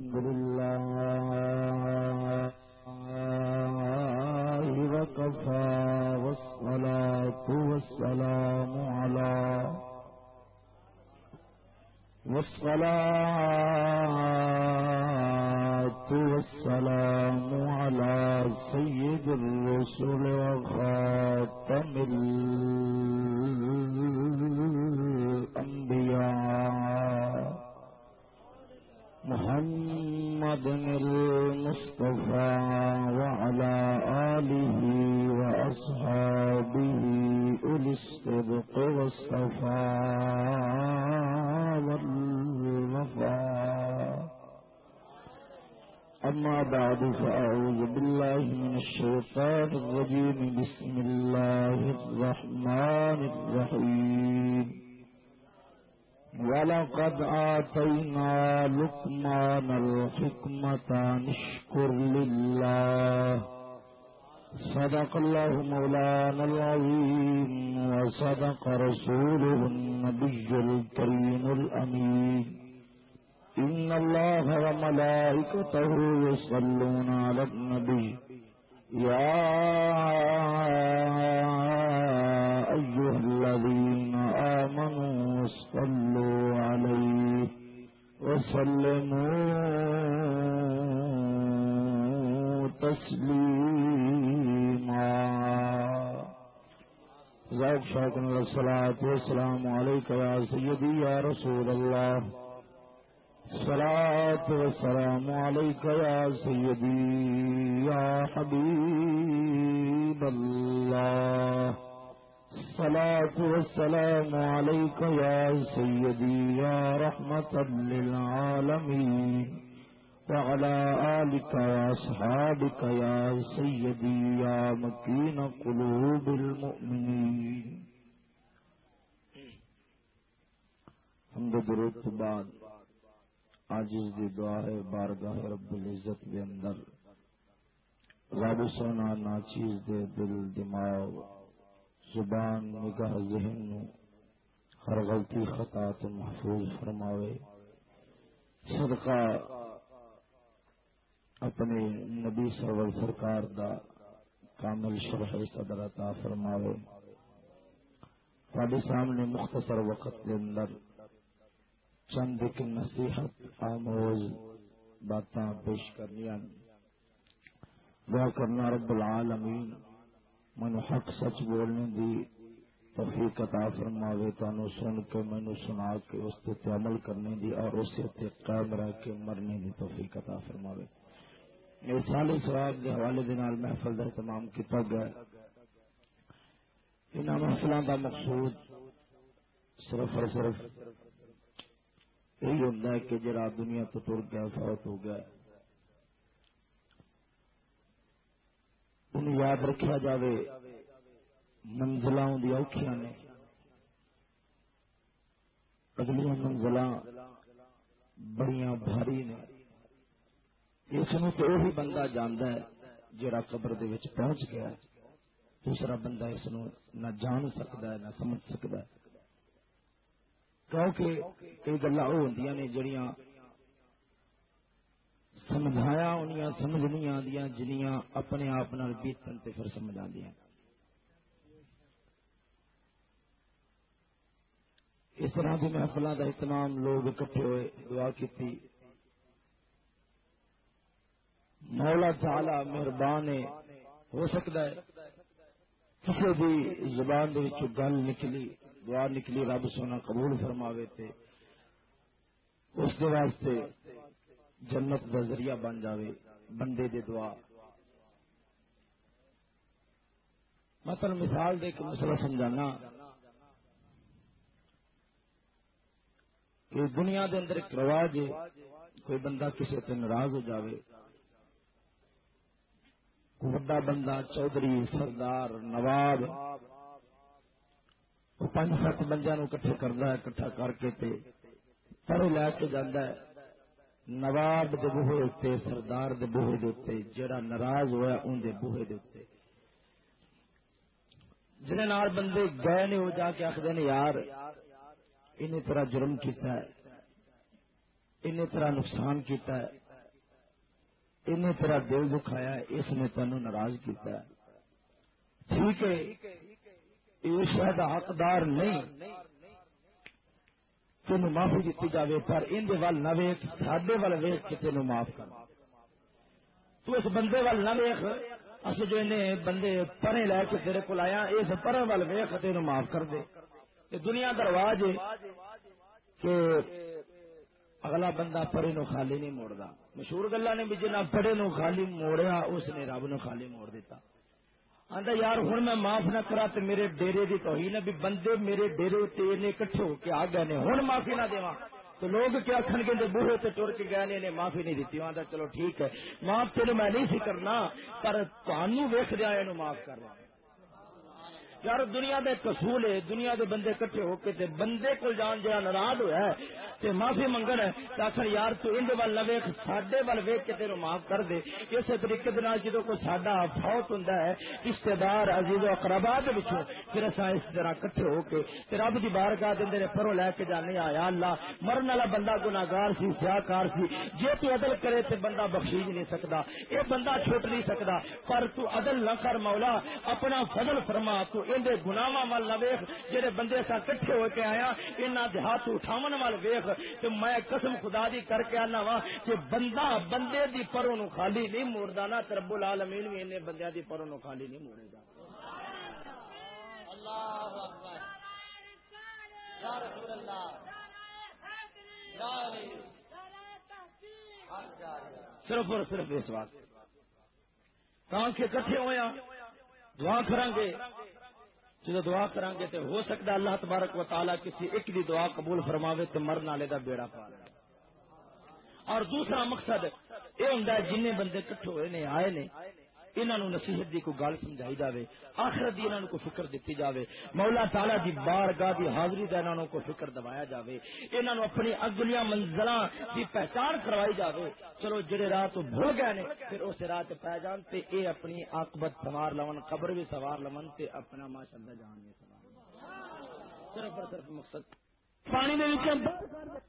الحمد لله وكفى والصلاة والسلام على والصلاة والسلام على سيد الرسل وخاتم الأنبياء. محمد المصطفى وعلى آله وأصحابه أولي الصدق والصفاء والوفاء. أما بعد، فأعوذ بالله من الشيطان الرجيم. بسم الله الرحمن الرحيم. ولقد آتينا لقمان الحكمة نشكر لله. صدق الله مولانا العظيم وصدق رسوله النبي الكريم الأمين. إن الله وملائكته يصلون على النبي. يا أيها الذين آمنوا صلوا عليه وسلموا تسليما. ذوق شوق الصلاة والسلام عليك يا سيدي يا رسول الله. صلاة والسلام عليك يا سيدي يا حبيب الله. صلاة والسلام عليك يا سيدي يا رحمة للعالمين وعلى آلك وأصحابك يا سيدي يا مكين قلوب المؤمنين. حمد درود بعد عاجز دی دعا ہے، بارگاہ رب العزت دے اندر، رب سونا ناچیز دے دل، دماغ زبان نگاہ ذہن نو ہر غلطی خطا تو محفوظ فرماوے۔ صدقہ اپنے نبی سرور سرکار دا کامل شرح صدر عطا فرماوے۔ تھوڑے سامنے مختصر وقت کے اندر چند ایک نصیحت آموز باتاں پیش کرنی دعا کرنا رب العالمین۔ مینو حق سچ بولنے دی توفیق عطا فرماوے تانو سن کے مینو سنا کے اس تے عمل کرنے دی اور اسے تے قائم رہ کے مرنے دی توفیق عطا فرماوے۔ یہ سال سواب کے حوالے دے نال محفل دا تمام کیتا گیا۔ انہاں محفلاں دا مقصود صرف اور صرف یہی ہوتا ہے کہ جرا دنیا تو ٹر گیا فوت ہو گیا یاد رکھا جاوے منزل اوکھیاں نے۔ اگلی منزل بڑی بھاری نے۔ اس تو وہی بندہ جانا ہے جڑا قبر دے وچ پہنچ گیا دوسرا بندہ اس نہ جان سکتا ہے، نہ سمجھ سکتا ہے۔ کیونکہ کئی گلا وہ ہوں نے جڑیاں سمجھایا انیاں سمجھ نہیں آدیاں جنیاں اپنے آپ بیتن تے پھر سمجھ آدیاں اس طرح کی محفل کا اہتمام لوگ اکٹھے ہوئے دعا کی مولا تعالی مہربان ہو سکتا ہے کسی بھی زبان گل نکلی، دعا نکلی، رب سونا قبول فرماوے تے، اس دے واسطے جنت دا ذریعہ بن جاوے، بندے دے دعا۔ مثلا مثال دے ایک مسئلہ سمجھانا۔ کہ دنیا دے اندر ایک رواج ہے، کوئی بندہ کسی تے ناراض ہو جاوے۔ بڑا بندہ، چودھری، سردار، نواب پانچ سات بندے نو کٹھے کرتا ہے کٹھا کر کے تے پرے لے کے جانا ہے۔ نواب دے بوہے اتنے سردار دے بوہے دے اتنے جڑا ناراض ہوا ان دے بوہے دے اتنے جنہیں نال بندے گئے نے وہ جا کے آخر نے، یار، انہیں طرح جرم کیتا ہے، انہیں طرح نقصان کیتا ہے، انہیں تیرا دل دکھایا اس نے تینوں ناراض کیتا ہے۔ ٹھیک ہے، یہ شاید حقدار نہیں تین معافی دیتی جائے پر اندر ول نہ ویخ سڈے ول ویخ کے تین معاف کر۔ تو اس بندے ول نہ ویخ اصل جو انہیں بندے پرے لے کے تیرے کو آیا، اس پرے ول ویخ تین معاف کر دے۔ دنیا درواز کہ اگلا بندہ پڑے نو خالی نہیں موڑتا مشہور گلا نے بھی جنا پڑے نو خالی موڑیا، اس نے رب نو خالی موڑ دیتا۔ آندا یار ہوں میں معاف نہ کرا تو میرے ڈیرے کی توہین ہے بھی بندے میرے ڈیرے تے کٹھے ہو کے آ گئے نے ہوں معافی نہ دیوا تو لوگ کیا آخر گے بوہے تے ٹر کے گئے نے معافی نہیں دیتی آندا چلو ٹھیک ہے، معاف تیرے میں نہیں سی کرنا پر تہن ویخ دیا معاف کر رہا یار دنیا دے قصول ہے، دنیا دے بندے کٹھے ہو کے تے بندے کو جان جہاں ناراض ہوا ہے، تے معافی منگن ہے، تے آخر یار تو اندر وال نہ ویخ ساڈے وال ویخ کے تیرو معاف کر دے۔ اسی طریقے دے نال جدوں کوئی ساڈا فوت ہوندا ہے رشتہ دار عزیز و اقربا دے وچوں، پھر اساں اس طرح کٹھے ہو کے تے رب دی بارگاہ دے اندر پروں لے کے جانے آیا اللہ، مرن والا بندہ گناہگار سی سیاکار سی جے تو عدل کرے تے بندہ بخشی نہیں سکدا۔ اے بندہ چھوٹ نہیں سکدا، پر تو عدل نہ کر مولا، اپنا فضل فرما، تو اے اندے گناواں وال نہ ویکھ جڑے بندے سا کٹھے ہو کے آیا انہاں دے ہاتھ اٹھاون وال ویکھ تے میں قسم خدا دی کر کے آنا وا کہ بندہ بندے دی پروں نو خالی نہیں موڑدا نا رب العالمین وی انہیں بندیاں دی پروں نو خالی نہیں موڑے گا۔ اللہ اکبر۔ یا رسول اللہ۔ صرف اور صرف اس واسطے۔ کہاں کے کٹھے ہویا دعا کریں گے جدو دعا کریں گے تو ہو سکتا اللہ تبارک و تعالی کسی ایک دی دعا قبول فرماوے تو مرن والے کا بیڑا پا اور دوسرا مقصد یہ ہوں جن بندے کٹھے ہوئے نے، آئے نے انہوں نصیحت دی کوئی گل سمجھائی جاوے، آخرت دی انہوں کو فکر دیتی جاوے، مولا تعالی دی بارگاہ دی حاضری دا انہوں کو فکر دوایا جاوے انہوں اپنی اگلیاں منزلاں دی پہچان کروائی جاوے، چلو جڑے راہ تو بھول گئے نے، پھر اس راہ تے پہ جان تے اے اپنی عاقبت سوار لون، قبر بھی سوار لون تے اپنا ماشاءاللہ جان بھی سوار صرف اور صرف مقصد پانی دے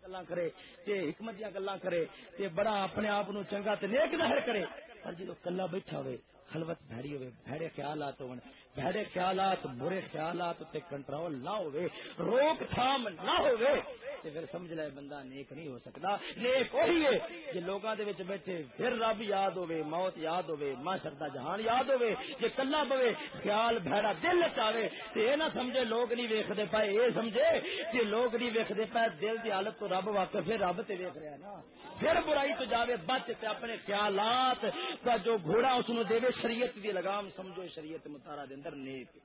گلا کرے تے حکمت دیا گلا کرے تے بڑا اپنے آپ نو چنگا تے نیک ظاہر کرے، پر جدو کلا بیٹھا ہوئے خلوت بھڑی ہوئے بھڑے خیالات ہون بھڑے خیالات، برے خیالات تے کنٹرول نہ ہوئے، روک تھام نہ ہوئے، تے پھر سمجھ لے بندہ نیک نہیں ہو سکتا۔ نیک وہی ہے جے لوگاں دے وچ بیٹھے پھر رب یاد ہوئے، موت یاد ہوئے، معاشر دا جہان یاد ہوئے، جے کلا بوے، خیال بھڑا دل چاوے تے اے نہ سمجھے لوگ نہیں ویکھدے پائے، اے سمجھے جے لوگ نہیں ویکھدے پائے، دل دی حالت تو رب واقف ہے رب تے ویکھ رہا ہے نا۔ پھر برائی تو جاوے بچ تے اپنے خیالات کا جو گھوڑا اس نو دے شریعت دی لگام سمجھو، شریعت متارا دے اندر نیک۔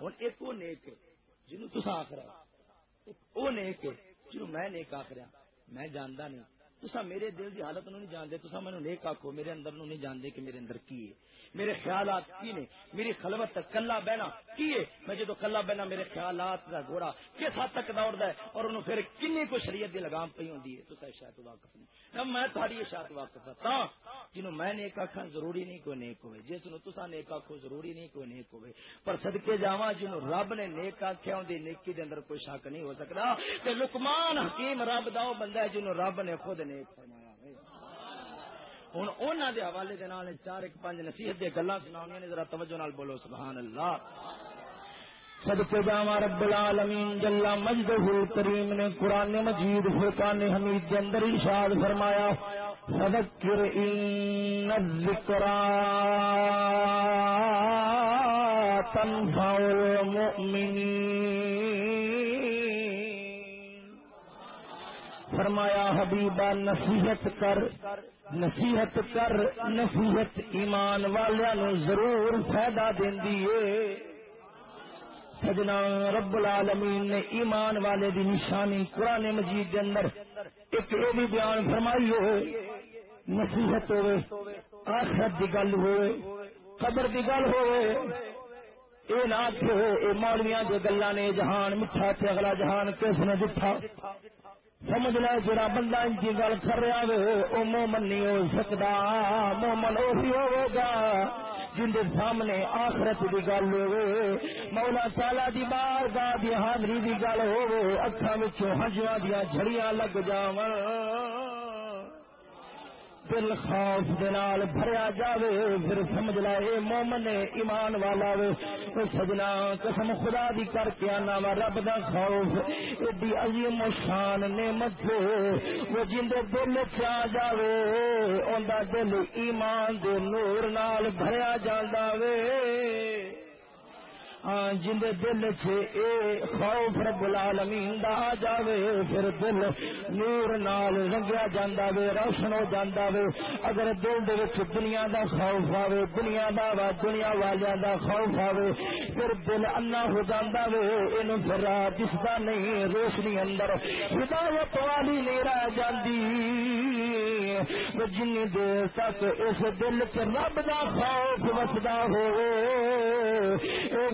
ہوں ایک وہ نیک جنوں تسا آخر وہ نیک جنوں میں نیک آخر میں جاندا نہیں۔ تسا میرے دل دی حالت نو نہیں جانتے تسا مینو نیک آخو میرے اندر نو نہیں جانتے کہ میرے اندر کی ہے۔ میرے خیالات کی نے؟ میری خلوت تک کلا بہنا کی ہے؟ میں جدو کلا بہنا، میرے خیالات کا گھوڑا کس حد تک دوڑتا ہے؟ اور انہوں پھر کنی کو شریعت دی لگام پی ہوں تو شاید واقف نہیں میں تھوڑی شاید واقف ہاں، ہوں جنہوں میں نیک آخا ضروری نہیں کوئی نیک ہوئے۔ جس نو تسا نیک آخو ضروری نہیں کوئی نیک ہوئے۔ پر صدقے جاواں جنہوں رب نے نیک آخیا ہوں نیکی دے اندر کوئی شک نہیں ہو سکتا کہ لکمان حکیم رب دا بندہ ہے جنہوں رب نے خود نے نیک فرمایا ہوں انہوں دے حوالے دے نال چار ایک پانچ نصیحت دے گلا سنا نے، ذرا توجہ نال بولو سبحان اللہ صدقے جاوا رب العالمین جل مجدہ الکریم نے قرآن مجید، فرقان حمید کے اندر ارشاد فرمایا، فذکر ان الذکرا تنفع المؤمنین. فرمایا، حبیبہ، نصیحت کر نصیحت کر، نصیحت ایمان والوں ضرور فائدہ ہے سجنا رب العالمین نے ایمان والے دی نشانی قرآن مجید کے اندر ایک یہ بھی بیان فرمائی ہو نصیحت ہوئے، آخرت دی گل ہوئے، قبر دی گل ہوئے۔ اے نہ آخو اے مولویاں جو گلا نے جہان میٹھا تھے اگلا جہان کس نے دکھا سمجھ لے جڑا بندہ ان کی گل کر رہا ہو وہ مومن نہیں ہو سکتا مومن وہی ہوگا جن کے سامنے آخرت کی گل ہو مولا سالا دی بار گاہ دی حاضری دی گل ہو اکھا ہنجوا دیا جھڑیاں لگ جاو دل خوف دلال بھریا جاوے، پھر سمجھ لائے مومن ایمان والا وے سجنا قسم خدا دی کر کے آنا وا رب دا خوف۔ ایڈی عظیم و شان نعمت وہ جن دل چ آ جاوے ان دل ایمان دے نور نال بھریا جاندا وے۔ جن دل خوف رب العالمین دا آ جاوے، پھر دل نور نال رنگیا جاندا وے، روشن ہو جاندا وے۔ اگر دل دے وچ دنیا دا خوف آوے، دنیا دا وا دنیا والیاں دا خوف آوے پھر دل انا ہو جاندا وے اینو پھر دسدا نہیں، روشنی اندر ہدایت والی نہیں رہ جاندی۔ جن دیر تک اس دل چ رب دا خوف وسدا ہوئے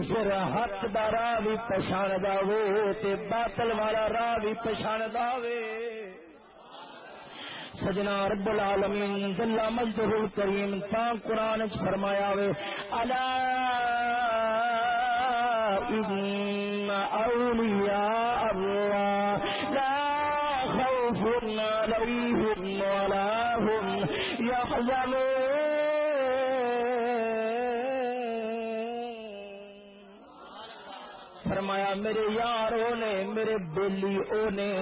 پھر حق دا راہ بھی پچھاڑ دے تے باطل والا راہ بھی پچھاڑ دے سجنا رب العالمین دلہ مجدہ الکریم، تا قرآن فرمایا وے، الا ان اولیاء اللہ لا خوف عليهم ولا هم يحزنون. فرمایا، میرے یاروں نے، میرے بولی نے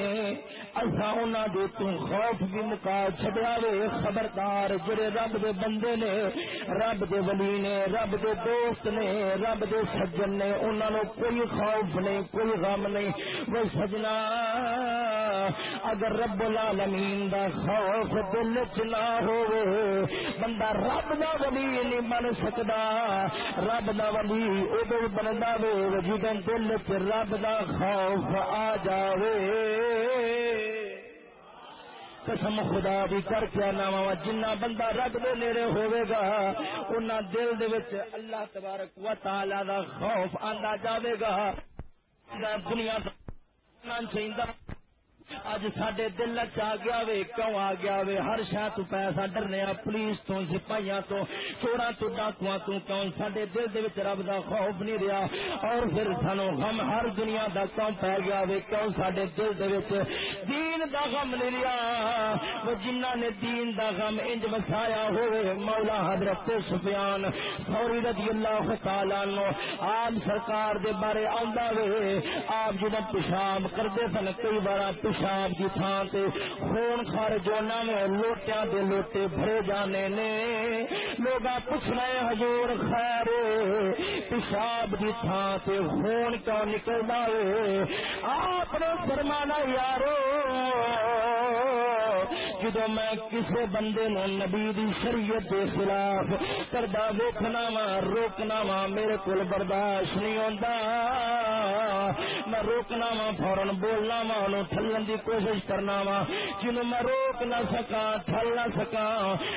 اصا دے تو خوف بھی مکا چڈیا وے، خبردار جڑے رب دے بندے نے، رب دے ولی نے، رب دے دوست نے، رب دے سجن نے انہوں نے کوئی خوف نہیں، کوئی غم نہیں۔ وہ سجنا، اگر رب العالمین دا خوف دل چ نہ ہو بندہ رب دا ولی نہیں بن سکتا رب دا ولی ادو بنتا وے جدو دل چ رب دا خوف آ جاوے۔ قسم خدا بھی کر کے نام جنا بندہ رب دے نیڑے ہوئے گا انہاں دل دے وچ اللہ تبارک و تعالی دا خوف آندا جاوے گا۔ دنیا دا چاہیے اج سڈے دل چ گیا وے کیوں آ گیا وے ہر شہ تو پیسہ ڈرنے پولیس تو سپاہیاں تو چوڑا تو ڈاکو تو کیوں سڈے دل دے وچ رب دا خوف نہیں رہا اور پھر سانو غم ہر دنیا دا کیوں پی گیا وے کیوں سڈے دل دے وچ دین دا غم نہیں رہا وہ جنہ نے دین دا غم انج وسایا ہوئے مولا حضرت سفیان سوری رضی اللہ تعالی نو آپ سرکار دے بارے آندا وے آپ جدوں پیشاب کردے سن کئی بار پیشاب کی تھان سے خون خر جو میں لوٹیا دے لوٹے بھرے جانے نے لوگ پوچھنا حضور خیر، پیشاب کی تھان سے خون کیوں نکلنا ہے؟ آپ نے فرمانا یارو جدو میں کسی بندے نو نبی دی شریعت دے خلاف کردہ ویکھنا وا روکنا وا میرے کول برداشت نہیں ہوتا میں روکنا وا فورن بولنا وا انہوں تھلن دی کوشش کرنا وا جنوں میں روک نہ سکا تھل نہ سکا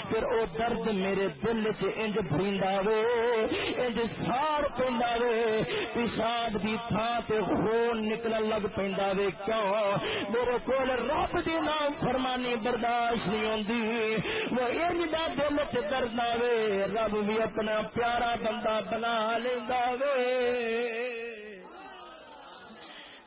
پھر او درد میرے دل چ انج بھریندا وے، انج سار پیندا وے۔ پیشاب دی تھاں تے خون نکلن لگ پیندا وے۔ کیوں؟ میرے کول رب دی نام فرمانی، برداشت برداشت نہیں ہوندی۔ وہ دا دل تے درد آوے، رب بھی اپنا پیارا بندہ بنا لیندا وے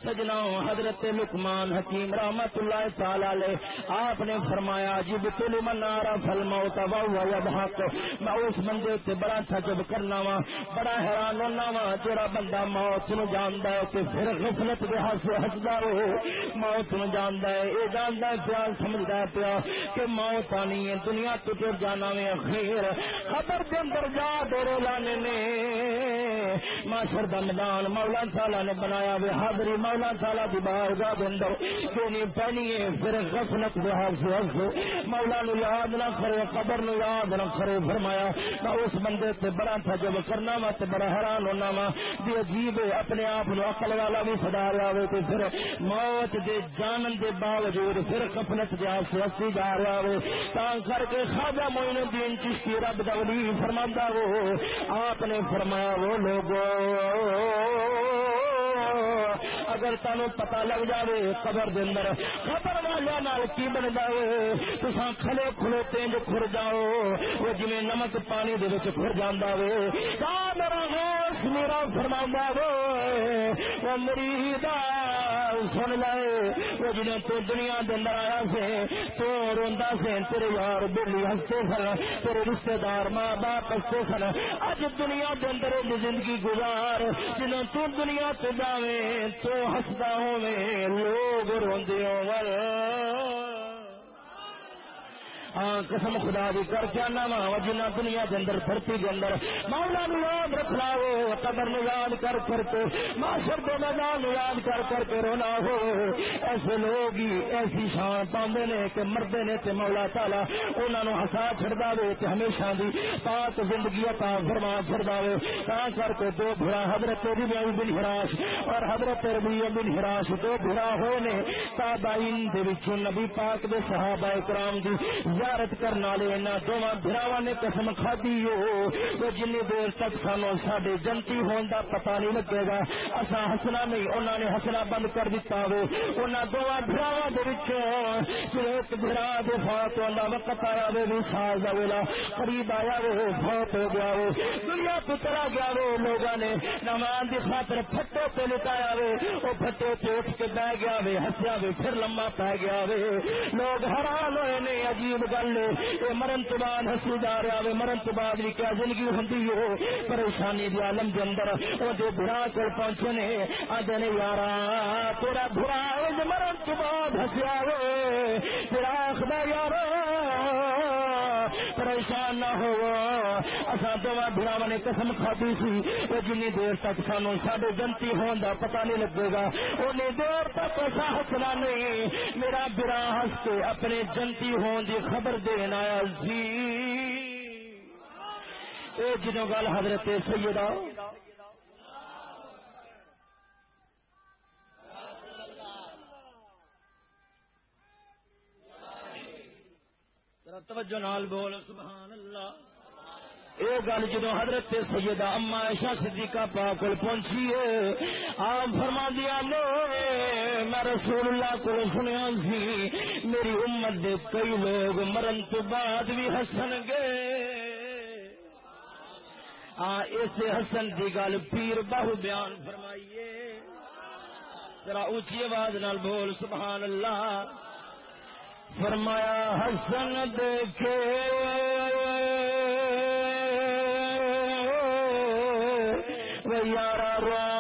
سجنا حضرت لکمان حکیم رحمت اللہ تعالی علیہ، آپ نے فرمایا، جب تل منارا فل موت حق میں اس بندے سے بڑا تجب کرنا وا، بڑا حیران ہونا وا جڑا بندہ موت نو جاندا ہے تے پھر غفلت دے ہاتھ ہسدا ہو، موت نو جاندا ہے، اے جاندا ہے، پیار سمجھدا ہے پیا کہ موت آنی ہے، دنیا تو ٹر جانا وے خیر خبر دے اندر جا ڈورے لانے نے۔ معاشر دا میدان مولا تعالی نے بنایا وے حاضری مولا مولا تعالی دی بارگاہ دے اندر کیونی پھر غفلت دے حال سے مولا نو یاد نہ کرے، قبر نو یاد نہ کرے، فرمایا، میں اس بندے تے بڑا تجربہ کرنا وا تے بڑا حیران ہونا وا دی عجیب اپنے آپ نو عقل والا بھی سدا رہا تے پھر موت دے جانن دے باوجود پھر غفلت دے حال سے جا رہا ہوے تا کر کے خواجہ معین الدین چشتی رب دا ولی فرماندا وہ، آپ نے فرمایا وہ لوگوں اگر تمہیں پتا لگ جائے قبر دے اندر خبر والے نال کی بن جائے تسا کھلے کھلوتے جو کھر جاؤ، وہ جی نمک پانی دے وچ کھر جانا وے۔ میرا ہوش میرا فرما وے، وہ مریدا سن لائے۔ وہ جنہیں تو دنیا کے اندر آیا سے تو روا سے تیرے یار بلی ہستے سن، تیرے رشتے دار ماں باپ ہستے سن۔ اج دنیا دے اندر زندگی گزار جن تو دنیا تو جاوے تو ہستا ہوے لوگ روندے ہو ہاں، قسم خدا دی کر کے آنا وا جنا دنیا کے اندر، دھرتی کے اندر۔ مولا نو یاد رکھنا ہو قبر نو یاد کر کر کے، معاشر دو میدان یاد کر کر کے رونا ہو۔ ایسے لوگ ہی، ایسی شان پاندے نے کہ مردے نے تے مولا تعالی انہاں نو ہسا چھڑدا وے تے ہمیشہ دی پاک زندگی عطا فرما چھڑدا وے۔ تا کر کے دو بھرا حضرت ربیع بن ہراش اور حضرت ربیع بن ہراش دو بھرا ہوئے نے۔ تابعین دے وچ نبی پاک دے صحابہ کرام دی زیارت کرنے والے انہوں دونوں براوا نے قسم کھدی ہو جن دیر تک سانو سڈے جنتی ہون کا پتا نہیں لگے گا اصا ہسنا نہیں انہوں نے ہسنا بند کر دتا ہو انہوں دونوں براوا ایک برا دے فوت ہونا وقت آیا وے بھی سال کا ویلا قریب آیا وہ فوت ہو گیا وہ دنیا تو چلا گیا وہ لوگوں نے نمان کی خاطر پھٹے پہ لٹایا وے وہ پھٹے پہ اٹھ کے بہ گیا وے ہسیا وے پھر لمبا پی گیا وے لوگ حیران ہوئے نے عجیب گل یہ مرن تو بعد ہنسی جا رہا ہے مرن تو بعد بھی کیا زندگی ہوں ہو پریشانی دے عالم دے اندر وہ جو برا کر پہنچے نے، آدھے نے، یارا، تیرا برا مرن تو بعد ہسیا ہوئے تیرا آخر یار پریشان نہ ہو اصا دونوں براوا نے قسم کھادی سی۔ وہ جن دیر تک سانو سڈے جنتی ہون کا پتا نہیں لگے گا۔ ان دیر تک ایسا ہسنا نہیں۔ میرا برا ہس کے اپنے جنتی ہون کی خبر دینا آیا سی۔ جنوں گل حضرت سیدہ توجہ نال بول سبحان اللہ یہ گل جدو حضرت سیدہ اما ایشا صدیقہ پاک کو پہنچی ہے آپ فرما دیا لو میں رسول اللہ کو سنیا سی، میری امت دے کئی لوگ مرن تو بعد بھی ہسن گے۔ ہاں اس حسن کی گل پیر باہو بیان فرمائیے۔ ذرا اونچی آواز نال بول سبحان اللہ فرمایا حسن دیکھے۔ یارا رو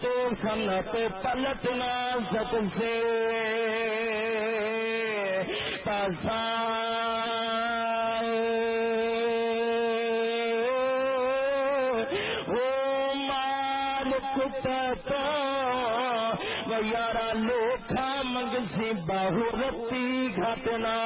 سک گھٹے سن پہ پلٹ نہ سک سے پاسا یارا لوکھا منگسی باہو رتی گھٹنا۔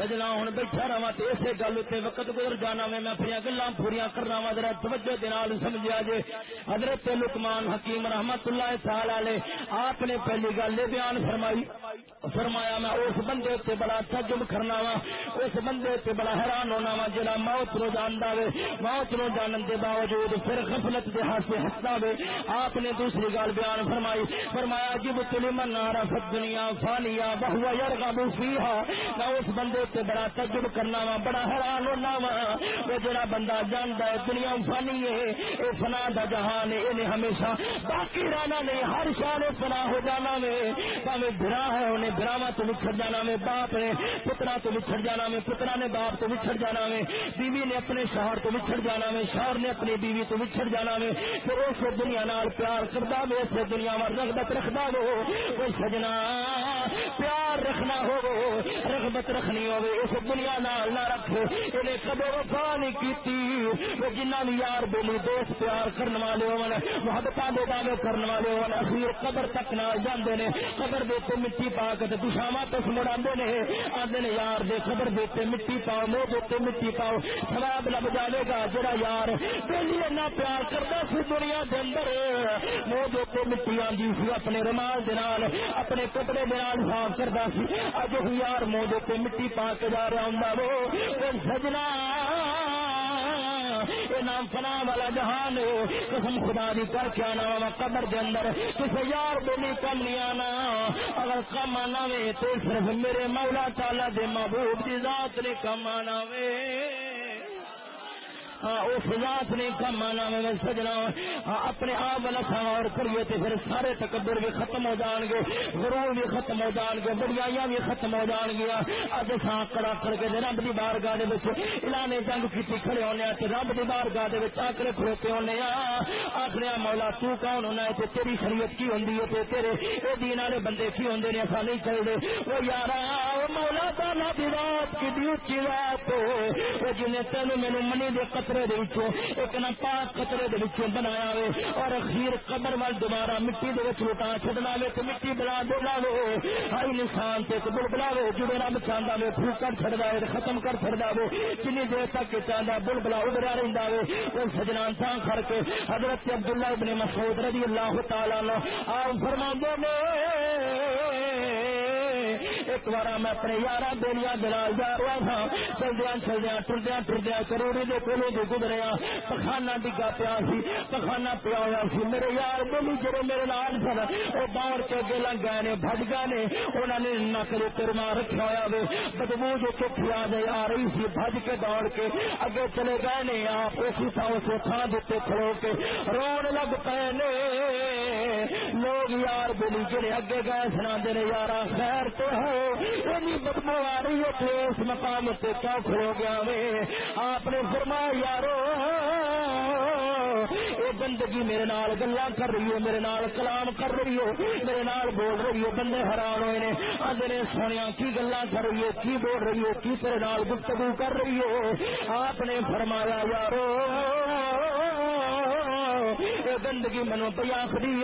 سجنا ہوں بیٹھا رہا تو اسی گل اتنے وقت گزر جانا میں میں اپنی گلا پوریا کرنا وا ذرا توجہ دال سمجھا جے۔ حضرت لکمان حکیم رحمت اللہ سال والے آپ نے پہلی گل یہ بیان فرمائی، فرمایا میں اس بندے تے بڑا تجم کرنا وا اس بندے تے بڑا حیران ہونا وا جڑا موت رو جانا وے۔ موت رو جانن دے باوجود پھر غفلت دے ہاتھ سے ہستا وے۔ آپ نے دوسری گل بیان فرمائی، فرمایا جب تلی من عرفت دنیا فانیا بہوا یرغب فیھا میں اس بندے تے بڑا تجم کرنا وا، بڑا حیران ہونا وا۔ وہ جڑا بندہ جاندا ہے، دنیا فانی ہے، اے فنا دا جہان ہے انہیں ہمیشہ باقی رہنا نہیں ہر شان فنا ہو جانا وے۔ پاوے برا ہے، انہیں براوا تو بچھڑ جانا میں باپ نے پترا تو بچھڑ جانا میں پترا نے باپ تو بچھڑ جانا میں بیوی نے اپنے شوہر تو بچھڑ جانا میں شوہر نے اپنی بیوی تو بچھڑ جانا میں پھر اس دنیا نال پیار کرتا میں اس دنیا میں رغبت رکھتا ہو کوئی سجنا، پیار رکھنا ہو رغبت رکھنی ہو اس دنیا نال نہ رکھ انہیں کدو وفا نہیں کی جنہ بھی یار بولی دوست پیار کرنے والے ہو محبت دے دعوے کرنے والے ہو اخیر قبر تک نہ جاندے نے۔ قبر دے تے مٹی پا کے دشاوا تس مڑا نے۔ آدھے نے یار دے خبر دیتے مٹی پاؤ منہ دیتے مٹی پاؤ۔ سواب لب جائے گا جڑا یار پہلی ایسا پیار کرتا سی دنیا کے اندر۔ منہ دیتے مٹی آدھی سی اپنے رومال دال اپنے کپڑے دال صاف کرتا سی۔ اج یار منہ دیتے مٹی پا کے جا رہا سجنا نام فنا والا جہان قسم خدا دی کر کے آنا وا قبر دے اندر کسی یار بولی کم نہیں آنا۔ اگر کم آنا وے تو صرف میرے مولا تعالی دے محبوب دی ذات نے کم آنا وے۔ ہاں، اس ذات نے کم آنا میں سجنا ہاں، اپنے آپ والا سوار کریے تو پھر سارے تکبر بھی ختم ہو جان گے، غرور بھی ختم ہو جان گے بڑیاں بھی ختم ہو جان گیا اج سا کڑا کر کے رب کی بار گاہ اعلان جنگ کی کھڑے ہونے رب کی بار گاہ آکر کھڑوتے ہونے آخر مولا تو کون ہونا ہے؟ تیری شریعت کی ہوں ہے؟ تیرے یہ دین والے بندے کی ہوں نے؟ ایسا نہیں چلتے وہ یار مولا تعالی کی رات کی اچھی رات جنہیں تین میرے منی دے قتل قطرے دے وچوں، ایک نہ پاک قطرے دے وچوں بنایا وے اور اخیر قبر وال دوبارہ مٹی دے وچ لٹا چھڈنا وے تے مٹی بلا دے لاوے ہر انسان تے قبر بلا وے، جڑے رب چاہندا وے پھوک کر چھڑدا وے، ختم کر چھڑدا وے۔ کتنی دیر تک چاہندا بل بلا اڑا رہندا وے، او سجنان تھا کر کے حضرت عبداللہ ابن مسعود رضی اللہ تعالی عنہ آپ فرماندے نے۔ ایک بار میں اپنے یار بولیا دلال جا رہا تھا۔ چلدیا چلدیا ٹردیا ٹردیا کروڑی کے کولو جو گزریا ہاں۔ پخانا ڈگا پیا سی پخانا پیا ہوا سی۔ میرے یار بولی جڑے میرے لال سن وہ باہر کے اگے لنگ گئے نے بج گئے نے انہوں نے نک کے کرما رکھا ہوا وے۔ بدبو جو چوکھی آ جائے آ رہی سی بج کے دوڑ کے اگے چلے گئے نے۔ آپ اسی تھا اسے تھان دیتے کھڑو کے رون لگ پے نے۔ لوگ یار بولی جڑے اگے گئے سنا دے یار خیر تو ہے بدبو آ رہی ہے اس مقام سے کیا کھلو گیا وے آپ نے فرمایا، یارو یہ بندگی میرے نال گلا کر رہی ہو، میرے نال کلام کر رہی ہو، میرے نال بول رہی ہو، بندے حیران ہوئے نے۔ آدھے نے سونے کی گلا کر رہی ہو، کی بول رہی ہو، کی تیرے نال گفتگو کر رہی ہو؟ آپ نے فرمایا، یارو اے گندگی منو پی آخری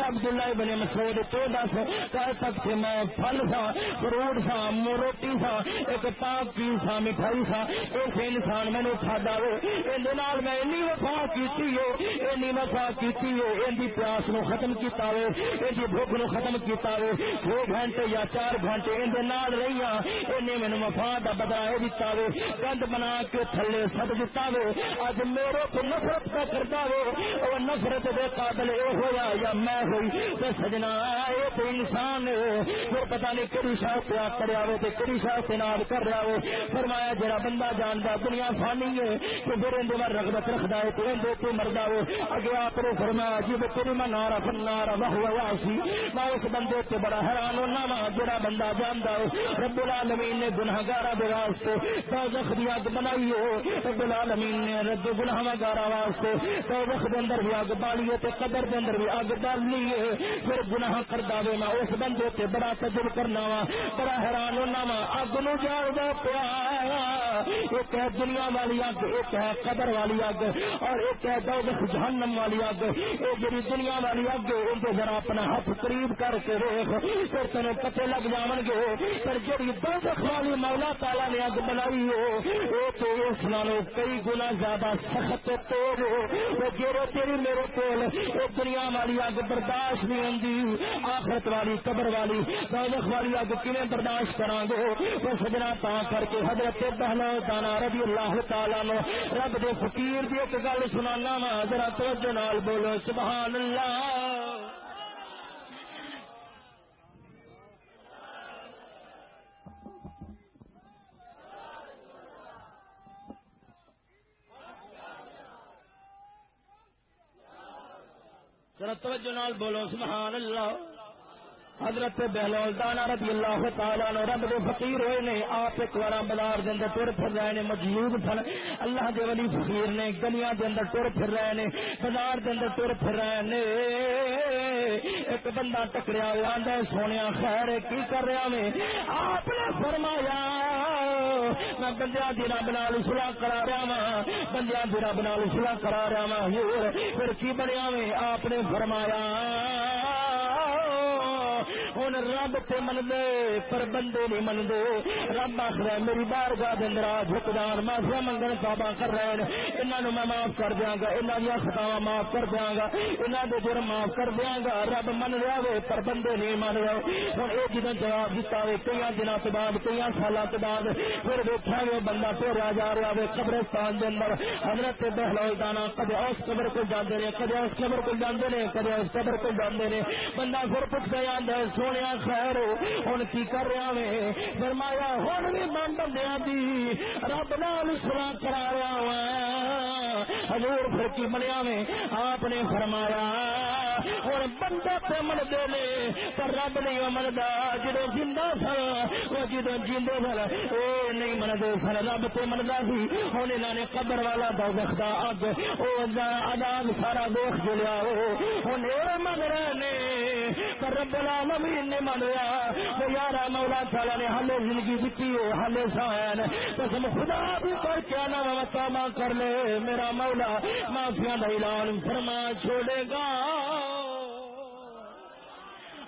عبد اللہ بنے مسود تو دس، کل تک سے میں پھل سا، فروٹ سا روٹی سا، ایک پاک چیز سا، مٹھائی سا۔ اس انسان مینو کھادا ہو یہ میں اینی وفا کیتی کی اینی وفا کی پیاس نو ختم کیتا ہو یہ بھوک نو ختم کیتا ہو دو گھنٹے یا چار گھنٹے اندر نال رہی ہوں مینو وفا کا بدلا یہ دتا ہو گند بنا کے تھلے سد دتا ہو اج میرے کو نفرت کا کرتا ہو نفرت دے قابل اے ہویا یا میں ہوئی، تے سجنا اے تے انسان پھر پتہ نہیں کڑی شاہ سے کریا ہو تے کڑی شاہ سے کر رہا ہو فرمایا جڑا بندہ جاندا دنیا فانی ہے تے پھر اندے ور رغبت رکھدا ہے تے اندے تے مردا ہو اگے آپ نے فرمایا جی تیری میں نارا فنار وہو واسی میں اس بندے تے بڑا حیران ہونا وا جڑا بندہ جاندا ہو رب العالمین نے گناہگاراں دے واسطے دوزخ دی اگ بنائی ہو رب العالمین نے رد گناہگاراں واسطے دوزخ دے اندر بھی اگ بالیے تے قبر دے اندر بھی اگ ڈال لیے پھر گناہ کردا وے میں اس بندے تے بڑا تجربہ کرنا وا۔ بڑا حیران ہونا وا۔ اگ نو جاڑدا پیا۔ ایک ہے دنیا والی اگ، ایک ہے قبر والی اگ، اور ایک ہے دوزخ جہنم والی اگ۔ اے جڑی دنیا والی اگ ان تے ذرا اپنا ہاتھ قریب کر کے دیکھ پھر تینوں پتے لگ جاون گے۔ پر جڑی دوزخ والی مولا تعالی نے اگ بنائی ہو اے تو اس نالوں کئی گنا زیادہ سخت تیز ہو۔ جڑے تیری میرے کول اے دنیا والی اگ برداشت نہیں ہوندی، آخرت والی، قبر والی دوزخ والی اگ کیویں برداشت کراں گے؟ او سجنا تا کر کے حضرت بہنا دانا رضی اللہ تعالی نو، رب دے فقیر دی ایک گل سنانا وا، ذرا توجہ نال بولو، سبحان اللہ۔ ذرا توجہ نال بولو سبحان اللہ حضرت بہلول دانا رضی اللہ تعالیٰ نے رب دے فقیر ہوئے نے، آپ ایک بار بازار دے اندر ٹر پھر رہے نے مجلوب تھن اللہ دے ولی فقیر نے گلیاں دے اندر ٹر پھر رہے نے، بازار دے اندر ٹر پھر رہے نے۔ ایک بندہ ٹکریا ہوا آندا سونیا، خیر کی کر رہا میں؟ آپ نے فرمایا میں بندیا دی رب نال صلح کرا رہا وا بندیا دی رب نال صلح کرا رہا وا پھر کی بنیا میں آپ نے فرمایا ہوں رب تے من دے پر بندے نہیں من دے رب آخر میری بار گاہ دن جھکدان معافیا منگن کابا کر رہے ہیں۔ انہوں نے میں معاف کر دیا گا انہوں دیا خطاوا معاف کر دیا گا۔ انہوں نے جرم معاف کر دیا گا۔ رب من رہا وے پر بندے نہیں من رہے ہوں یہ جدو جواب دیتا ہے کئی دنوں کے بعد کئی سالوں کے بعد، پھر دیکھا گے بندہ ٹوریا جا رہا ہے قبرستان کے اندر۔ حضرت بہلو دانا کدے اس قبر کو جانے نے، کدے اس قبر کو جانے نے، کدے اس قبر کو جانے نے۔ بندہ پھر پوچھتا جانا سونے خیر ہوں کی کر رہا میں فرمایا ہوں بھی من بندیا دی، رب نال سلا کرا رہا وا ہزور پھر کی منیا میں آپ نے فرمایا ہوں بندہ پہ منتے نے، پر رب نہیں منتا۔ جدو جا سن، وہ جدو جیندے سن، وہ نہیں منتے سن۔ رب تو منتا سی ہوں انہوں نے قبر والا دو دکھتا اگ وہ آداب سارا دیکھ جلیا۔ ہوں من رہے پر رب العالمین نے منیا وہ یار مولا تعالی نے ہلے زندگی دیتی ہے ہلے سائن۔ قسم خدا بھی کر کے نہ کر لے۔ میرا مولا معافیا کا اعلان فرما چھوڑے گا۔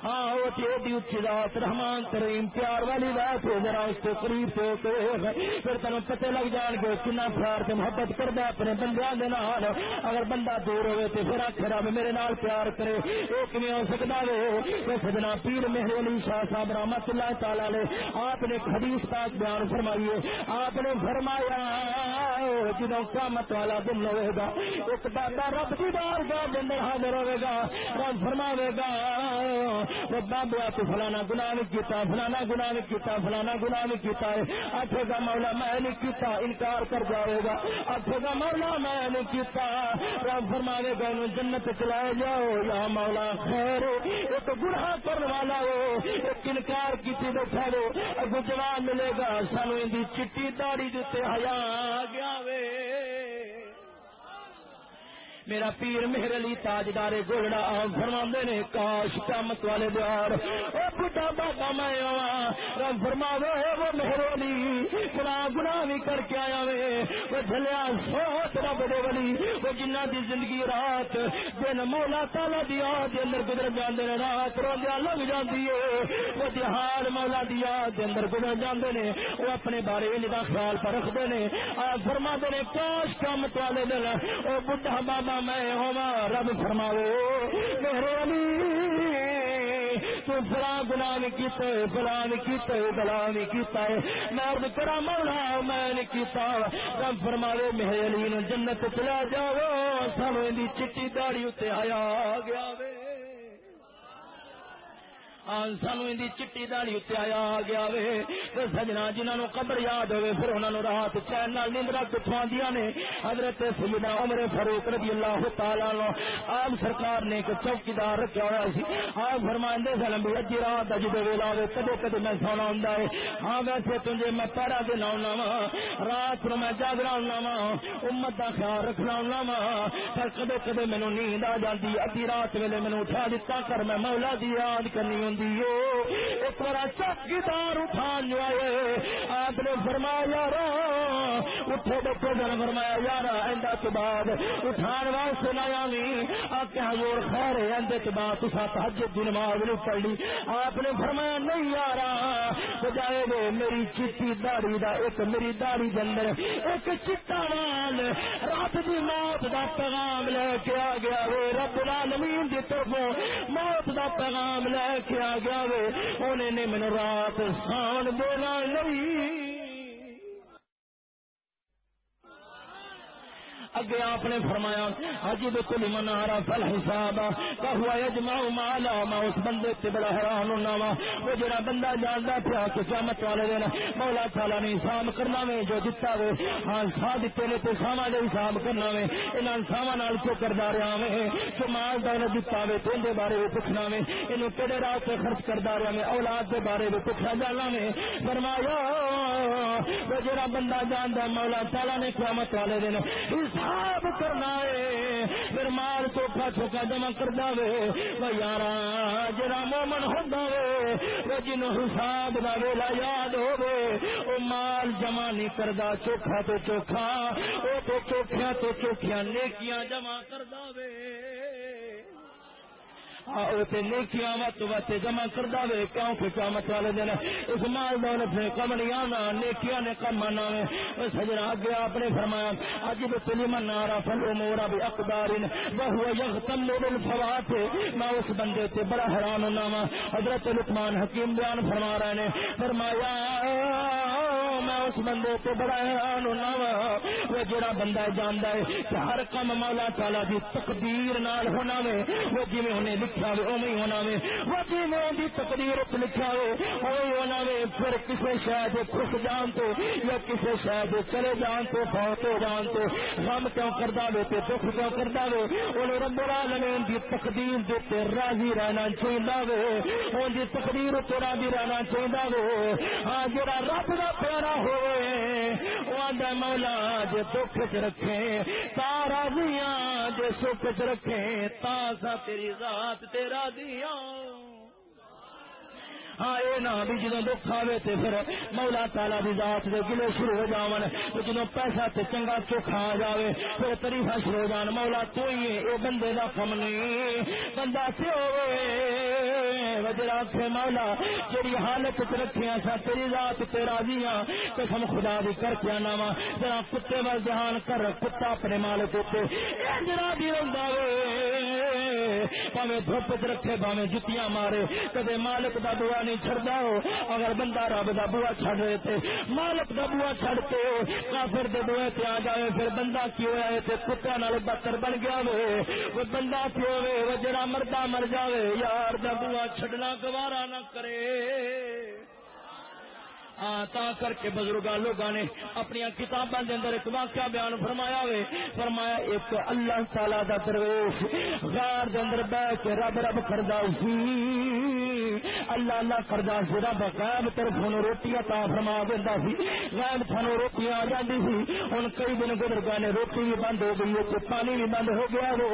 ہاں تیری اچھی رات، رحمان کریم، پیار والی رات ہو، ذرا اس کو قریب سے پھر تین پتے لگ جان گے کنا پیار سے محبت کر اپنے بندیاں دے نال۔ اگر بندہ دور ہوئے تو پھر آخر رب میرے نال پیار کرے وہ کمی ہو سکتا ہے سجنا پیر مہر علی شاہ صاحب رحمت اللہ تعالی نے آپ نے حدیث پاک بیان فرمائیے آپ نے فرمایا جدو قامت والا دن ہوئے گا۔ ایک بابا رب کی بار گاہ دن حاضر ہوئے گا۔ رب فرماوے گا بابا تو فلانا گنا نہیں کیتا، فلانا گنا نہیں کیتا، فلانا گنا نہیں کیتا۔ ہے آخے گا، مولا میں نہیں کیتا، انکار کر جائے گا۔ آخے گا، مولا میں نہیں کیتا۔ رب فرمانے گا جنت چلائے جاؤ۔ یا مولا خیر ایک گناہ کرنے والا ہو انکار کی بیٹھا ہو اگو جواب ملے گا، سانو ان چٹی داڑی دیتے ہیا گیا وے۔ میرا پیر مہر علی تاجدار گولڑا فرما نے، کاش قیامت والے دیار او بڈا بابا میں رب فرما وہ مہر علی گنا گنا بھی کر کے آیا وے، وہ جلیا سوچ رب دے ولی، وہ جنہ دی زندگی رات دن مولا تالا دی یاد دے اندر گزر جاندے نے، رات روندیا لگ جاندی ہے وہ جہاد مولا دی یاد دے اندر گزر جاندے نے، وہ اپنے بارے دا خیال پر رکھدے نے فرما دے نے، کاش قیامت والے دن، او بڈا بابا میں ہوا رب فرماو میرے علی، تو فلا گنا نہیں کیتے فلا نہیں کیتے بلا نہیں کیتا ہے۔ میں کرا مولا، میں نہیں کیتا۔ رب فرماو میرے علی نو جنت چلا جاؤ، سانو دی چٹی داڑی اتنے آیا گیا وے۔ سانو ان چٹی داڑی اتنے آیا، آ گیا وے۔ سجنا جنہوں قبر یاد ہوئے، پھر انہوں نے رات چین نال نیندرا کتوں نے۔ حضرت سیدنا عمر فاروق رضی اللہ تعالی لو آپ سرکار نے ایک چوکیدار رکھا ہوا سی۔ آپ فرمائندے سن بھی اجی رات اج دے ویلا وے، کدے کدے میں سونا ہوں ہاں ویسے تجھے میں پیرا دینا ہونا وا رات نو میں جاگنا ہونا وا امت کا خیال رکھنا ہونا وا پر کدے کدے مینو نیند آ جاتی ادی رات ویلے مینو اٹھا دیتا کر میں مولا دی یاد کرنی ہوں دیو ایک بار چوکیدار اٹھا لیا آپ نے فرمایا رو اٹھے دیکھو جن فرمایا یار ایندا تو بعد اٹھان واسطے لایا نہیں کے حضور خیر ہے اندے تو بعد تسا تہجد دی نماز نہیں پڑھ لی آپ نے فرمایا، نہیں یار سجائے گے میری چیٹی داڑھی دا ایک میری داڑھی دے اندر ایک چٹا وال رب دی موت دا پیغام لے کے آ گیا وے رب العالمین دی طرفوں موت دا پیغام لے کے آ گیا وے انہیں نے من رات سان دینا نہیں اگے آپ نے فرمایا اجد کل من عرف الحساب فهو يجمع مالا ما اس بندے تے بڑا حیران ہونا وا۔ وہ جڑا بندہ جاندا پیا کہ قیامت والے دن مولا تعالی نے حساب کرنا وے، جو دتا وے۔ ہاں سا دتے نے تے ساواں دے حساب کرنا وے۔ انہاں ساواں نال کیوں کردا رہیا وے کہ مال دا دتا وے تے دے بارے پوچھنا وے۔ اینو کیڑے راہ تے خرچ کردا رہیا وے، اولاد دے بارے پوچھنا جانا وے۔ فرمایا، وہ جڑا بندہ جاندا مولا تعالی نے قیامت والے دن حساب حساب کرنا ہے۔ پھر مال چوکھا چوکھا جمع کر دے وہ یار جرا مومن ہوتا وے، وہ جن حساب کا ویلا یاد ہوے وہ مال جمع نہیں کرتا چوکھا تو چوکھا۔ وہ تو چوکھیا تو چوکھیا نیکیاں جمع کر دے نیکیاں وت وت جمع کردا وے کیوں کہ قیامت والے دن اس مال دولت نے کم نہیں آنا، نیکیاں نے کم آنا وے۔ سجنا اگے آپ نے فرمایا، اج بھی تلی من نارا فل امور اب اقدار بہو یغتم بالفوات۔ میں اس بندے تے بڑا حیران ہونا وا حضرت لقمان حکیم بیان فرما رہے نے، فرمایا، میں اس بندے تے بڑا حیران ہونا وا وہ جڑا بندہ جاندا ہے کہ ہر کم مولا تعالی دی تقدیر نال ہونا وے، وہ جویں انہیں لکھ لکھا وے اوی ہونا وے وجی میں دی تقدیر تے لکھا وے اوی ہونا وے پھر کسے شاید خوش جان تو یا کسے شاید چلے جان تو، فوت ہو جان تو، غم کیوں کردا وے تے دکھ کیوں کردا وے؟ اون رب العالمین دی تقدیر دے تے راضی رہنا چاہیدا وے اون دی تقدیر تے راضی رہنا چاہیدا وے۔ ہاں جڑا رب دا پیارا ہوئے او آندا مولا جے دکھ وچ رکھے تا راضیاں جے سکھ رکھے تازہ تیری ذات تیرا دیا۔ ہاں یہ نہ بھی جدو دکھ آئے تو پھر مولا تالا کی ذات دے گلے شروع ہو جان جدو پیسہ تے چنگا چوکھا آ جائے پھر تریفا شروع ہو جان مولا تو ہی یہ بندے کا کم نہیں، بندہ سے وجرا سے مولا جی حالت چ رکھے سا، تیری ذات تیرا دیا قسم خدا بھی کر کے آنا وا ذرا کتے وال دھیان کر، کتا اپنے مالک اتنے جرا بھی رہتا وے پاوے دھوپ چ رکھے پاوے جتیاں مارے۔ کدے مالک کا دعا نہیں چڑھتا ہو، اگر بندہ رب کا بوا چڑ رہے تھے مالک کا بوا چڑ کے کافر دے بوے تے آ جائے، پھر بندہ کیوں ہے تے کتا نال بہتر بن گیا وے۔ وہ بندہ کیوں وے؟ وہ جڑا مردہ مر جاوے، یار دا بوا چھڈنا گوارا نہ کرے۔ تا کر کے بزرگا لوگوں نے اپنی کتاباں دے اندر ایک واقعہ بیان فرمایا ہوئے۔ فرمایا، ایک اللہ تعالی دا درویش، غار دے اندر بیٹھ کے رب رب کردا سی اللہ اللہ کردا سی رب غائب طرف نو روٹی عطا فرما دیندا سی غائب تھانو روٹی آ جاندی سی ہن کئی دن گزر گئے نے روٹی بھی بند ہو گئی ہے پانی بھی بند ہو گیا وہ۔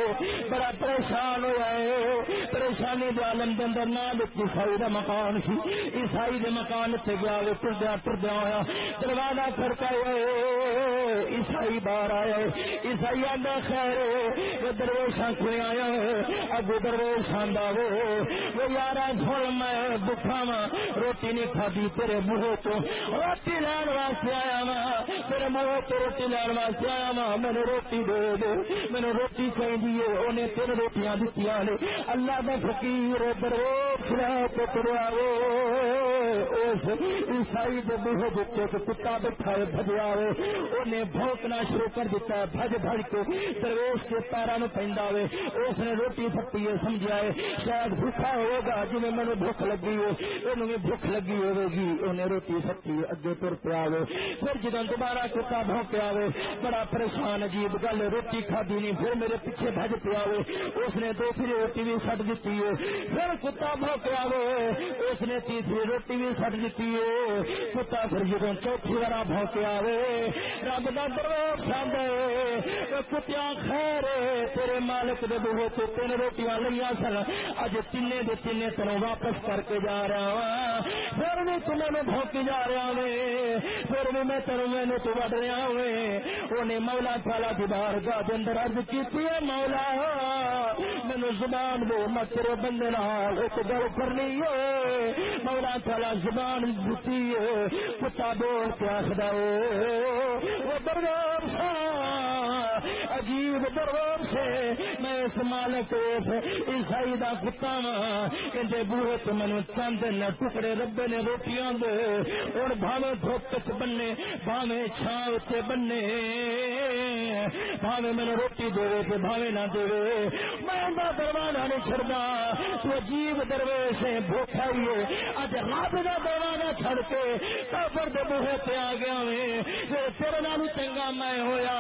بڑا پریشان ہوا ہے۔ پریشانی دے عالم دے اندر نہ عیسائی دا مکان سی۔ عیسائی دے مکان تے گیا وہ۔ ٹردیا ٹردیا ہوا دروازہ کھڑکا عیسائی باہر آیا۔ عیسائی آدھا خیر درویشا کو آیا۔ اگو درویش آدھا وہ۔ وہ یار سن میں بکھا وا روٹی نہیں کھادی تیرے منہ تو۔ روٹی لین واسطے آیا وا تیرے منہ تو روٹی لین واسطے آیا وا مینو روٹی دے دے۔ مینو روٹی چاہیے انہیں تین روٹیاں دیتی نے۔ اللہ کا فکیر درویش لے کے تریا وہ درویش عیسائی دے بوہے دیتے کہ کتا بیٹھا ہے بھجیا ہوئے انہیں بھونکنا شروع کر دیتا ہے۔ بھج بھج کے درویش کے پیرا نو پہندا ہوئے اس نے روٹی پھٹی ہے، سمجھا ہے۔ شاید بھوکا ہوگا جی میں نے بھوک لگی ہو انہوں نے بھوک لگی ہوئے گی انہیں روٹی سکتی ہے، اگے تر پیا ہوئے پھر جدو دوبارہ کتا بھونکیا ہوئے بڑا پریشان، عجیب گل روٹی کھادی نہیں، پھر میرے پیچھے بھج پیا ہوئے اس نے دوسری روٹی بھی سٹ دیتی ہے۔ پھر کتا بھونکیا ہوئے اس نے تیسری روٹی بھی سٹ دیتی ہے۔ کتا پھر جدو چوتھی بار بھونکیا ہوئے رب کا دروس آدھے کتیا خیر تیرے مالک دے بوہے تو تین روٹیاں لیا سن اج تین دے تین تینوں واپس کر کے جا رہا وا پھر بھی تمہیں میں بھوکی جا رہا وے پھر بھی میں تینوں میں تو وڈ رہا وے انہیں مولا تالا کی بار گاہ اندر ارد کی مولا مینو زبان دو میں تیرے بندے ایک گل کرنی ہے مولا تالا زبان دیتی ہے کتا بول کے آخر وہ درگاہ عجیب درور سے میں اس مالک عیسائی دا کتا ہاں، وا بوہے تو مینو چند نہ ٹکڑے ربے نے روٹیاں دے، اور بھاوے دھوپ چ بننے، بھاوے چھاؤ چ بننے۔ بھاوے مینو روٹی دے تے بھاوے نہ دے۔ میں دروازہ نہیں چڑتا تو عجیب درویش ہے بھوکھا ہی ہے اج رب کا دروازہ چھڑ کے کافر دے بوہے پہ آ گیا میں تیرے نال چنگا میں ہویا۔